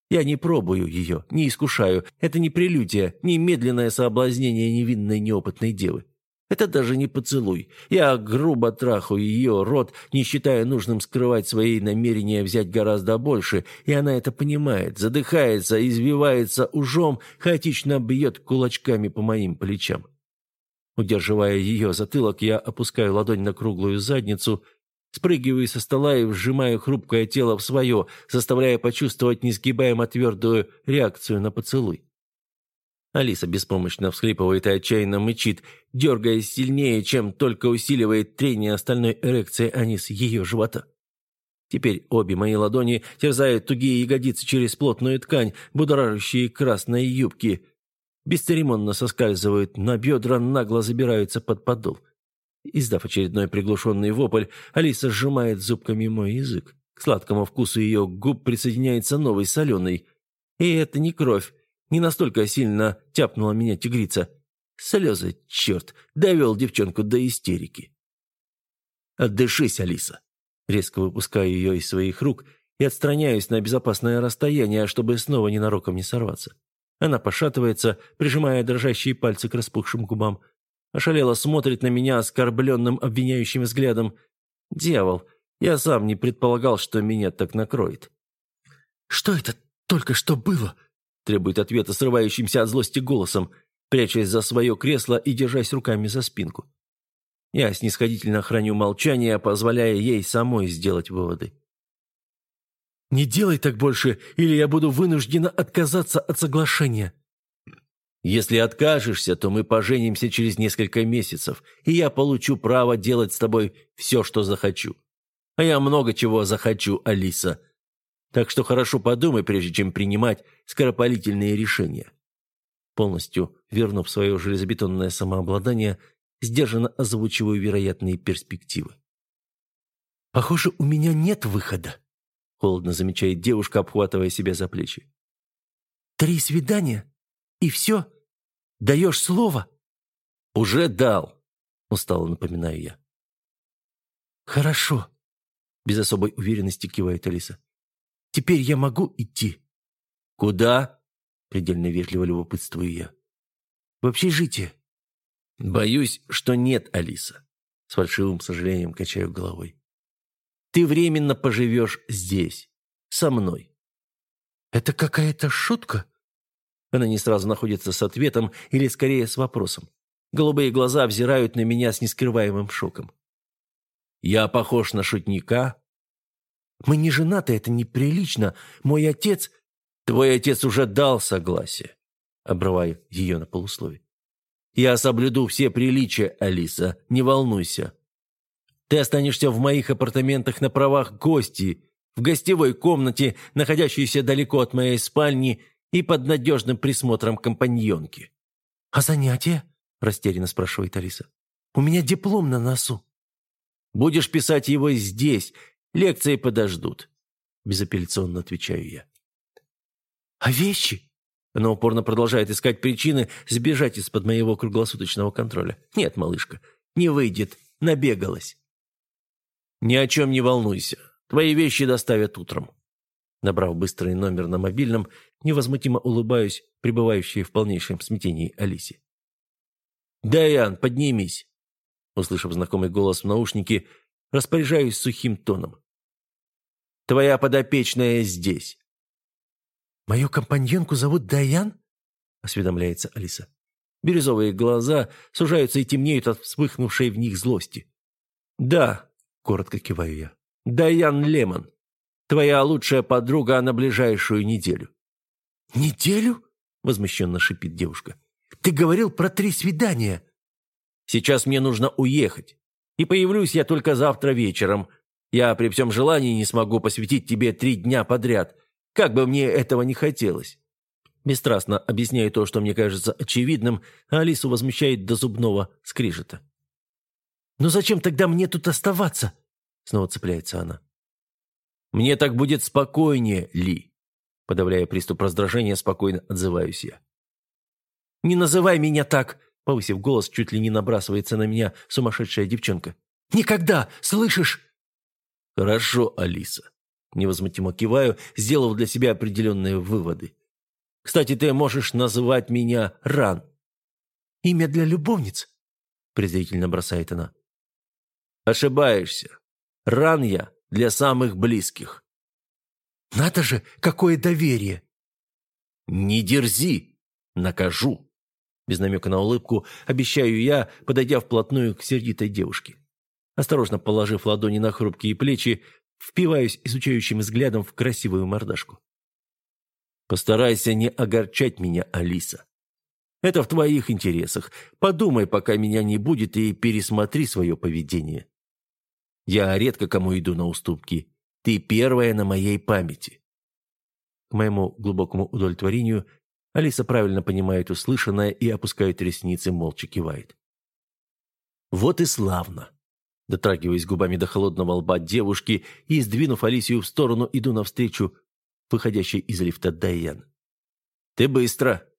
Я не пробую ее, не искушаю. Это не прелюдия, не медленное соблазнение невинной неопытной девы. Это даже не поцелуй. Я грубо трахаю ее рот, не считая нужным скрывать свои намерения взять гораздо больше, и она это понимает, задыхается, извивается ужом, хаотично бьет кулачками по моим плечам. Удерживая ее затылок, я опускаю ладонь на круглую задницу, спрыгиваю со стола и сжимаю хрупкое тело в свое, заставляя почувствовать несгибаемо твердую реакцию на поцелуй. Алиса беспомощно всхлипывает и отчаянно мычит, дергаясь сильнее, чем только усиливает трение остальной эрекции Анис ее живота. Теперь обе мои ладони терзают тугие ягодицы через плотную ткань, будоражащие красные юбки. Бесцеремонно соскальзывают, на бедра нагло забираются под подол. Издав очередной приглушенный вопль, Алиса сжимает зубками мой язык. К сладкому вкусу ее губ присоединяется новый соленый. И это не кровь, не настолько сильно тяпнула меня тигрица. Слезы, черт, довел девчонку до истерики. «Отдышись, Алиса!» Резко выпускаю ее из своих рук и отстраняюсь на безопасное расстояние, чтобы снова ненароком не сорваться. Она пошатывается, прижимая дрожащие пальцы к распухшим губам. Ошалела смотрит на меня оскорбленным обвиняющим взглядом. «Дьявол, я сам не предполагал, что меня так накроет». «Что это только что было?» Требует ответа срывающимся от злости голосом, прячась за свое кресло и держась руками за спинку. Я снисходительно храню молчание, позволяя ей самой сделать выводы. «Не делай так больше, или я буду вынуждена отказаться от соглашения». «Если откажешься, то мы поженимся через несколько месяцев, и я получу право делать с тобой все, что захочу. А я много чего захочу, Алиса. Так что хорошо подумай, прежде чем принимать скоропалительные решения. Полностью вернув свое железобетонное самообладание, сдержанно озвучиваю вероятные перспективы. «Похоже, у меня нет выхода», — холодно замечает девушка, обхватывая себя за плечи. «Три свидания? И все? Даешь слово?» «Уже дал», — устало напоминаю я. «Хорошо», — без особой уверенности кивает Алиса. Теперь я могу идти?» «Куда?» – предельно вежливо любопытствую я. «В общежитие». «Боюсь, что нет, Алиса», – с фальшивым сожалением качаю головой. «Ты временно поживешь здесь, со мной». «Это какая-то шутка?» Она не сразу находится с ответом или скорее с вопросом. Голубые глаза взирают на меня с нескрываемым шоком. «Я похож на шутника?» Мы не женаты, это неприлично. Мой отец...» «Твой отец уже дал согласие», — обрываю ее на полусловие. «Я соблюду все приличия, Алиса, не волнуйся. Ты останешься в моих апартаментах на правах гости, в гостевой комнате, находящейся далеко от моей спальни и под надежным присмотром компаньонки». «А занятия?» – растерянно спрашивает Алиса. «У меня диплом на носу». «Будешь писать его здесь, Лекции подождут», – безапелляционно отвечаю я. «А вещи?» Она упорно продолжает искать причины сбежать из-под моего круглосуточного контроля. Нет, малышка, не выйдет, набегалась. Ни о чем не волнуйся. Твои вещи доставят утром. Набрав быстрый номер на мобильном, невозмутимо улыбаюсь, пребывающей в полнейшем смятении Алисе. «Дайан, поднимись!» Услышав знакомый голос в наушнике, распоряжаюсь сухим тоном. «Твоя подопечная здесь!» «Мою компаньонку зовут Дайан?» – осведомляется Алиса. Бирюзовые глаза сужаются и темнеют от вспыхнувшей в них злости. «Да», – коротко киваю я, – «Дайан Лемон. Твоя лучшая подруга на ближайшую неделю». «Неделю?» – возмущенно шипит девушка. «Ты говорил про три свидания». «Сейчас мне нужно уехать. И появлюсь я только завтра вечером. Я при всем желании не смогу посвятить тебе три дня подряд, как бы мне этого не хотелось». Бесстрастно объясняю то, что мне кажется очевидным, Алису возмущает до зубного скрижета. «Но зачем тогда мне тут оставаться?» Снова цепляется она. «Мне так будет спокойнее, Ли». Подавляя приступ раздражения, спокойно отзываюсь я. «Не называй меня так!» Повысив голос, чуть ли не набрасывается на меня сумасшедшая девчонка. «Никогда! Слышишь?» «Хорошо, Алиса». Невозмутимо киваю, сделав для себя определенные выводы. «Кстати, ты можешь называть меня Ран». «Имя для любовниц?» презрительно бросает она. «Ошибаешься. Ран я для самых близких». «Надо же, какое доверие!» «Не дерзи! Накажу!» Без намека на улыбку обещаю я, подойдя вплотную к сердитой девушке. Осторожно положив ладони на хрупкие плечи, впиваюсь изучающим взглядом в красивую мордашку. «Постарайся не огорчать меня, Алиса. Это в твоих интересах. Подумай, пока меня не будет, и пересмотри свое поведение. Я редко кому иду на уступки. Ты первая на моей памяти». К моему глубокому удовлетворению Алиса правильно понимает услышанное и опускает ресницы, молча кивает. «Вот и славно!» Дотрагиваясь губами до холодного лба девушки и, сдвинув Алисию в сторону, иду навстречу выходящей из лифта Дайян. «Ты быстро!»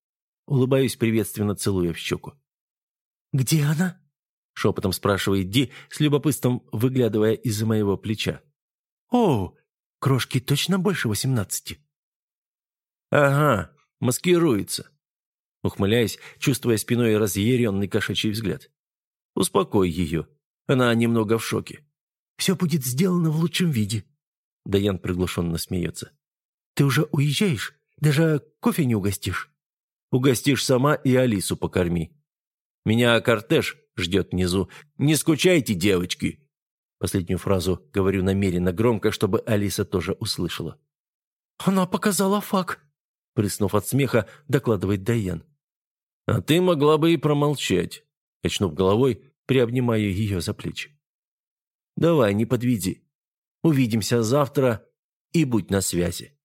Улыбаюсь, приветственно целуя в щеку. «Где она?» Шепотом спрашивает Ди, с любопытством выглядывая из-за моего плеча. «О, крошки точно больше восемнадцати?» «Ага, маскируется». Ухмыляясь, чувствуя спиной разъяренный кошачий взгляд. «Успокой ее. Она немного в шоке». «Все будет сделано в лучшем виде». Даян приглушенно смеется. «Ты уже уезжаешь? Даже кофе не угостишь?» «Угостишь сама и Алису покорми. Меня кортеж ждет внизу. Не скучайте, девочки!» Последнюю фразу говорю намеренно громко, чтобы Алиса тоже услышала. «Она показала фак», — прыснув от смеха, докладывает Дайан. «А ты могла бы и промолчать», — качнув головой, приобнимаю ее за плечи. «Давай, не подведи. Увидимся завтра и будь на связи».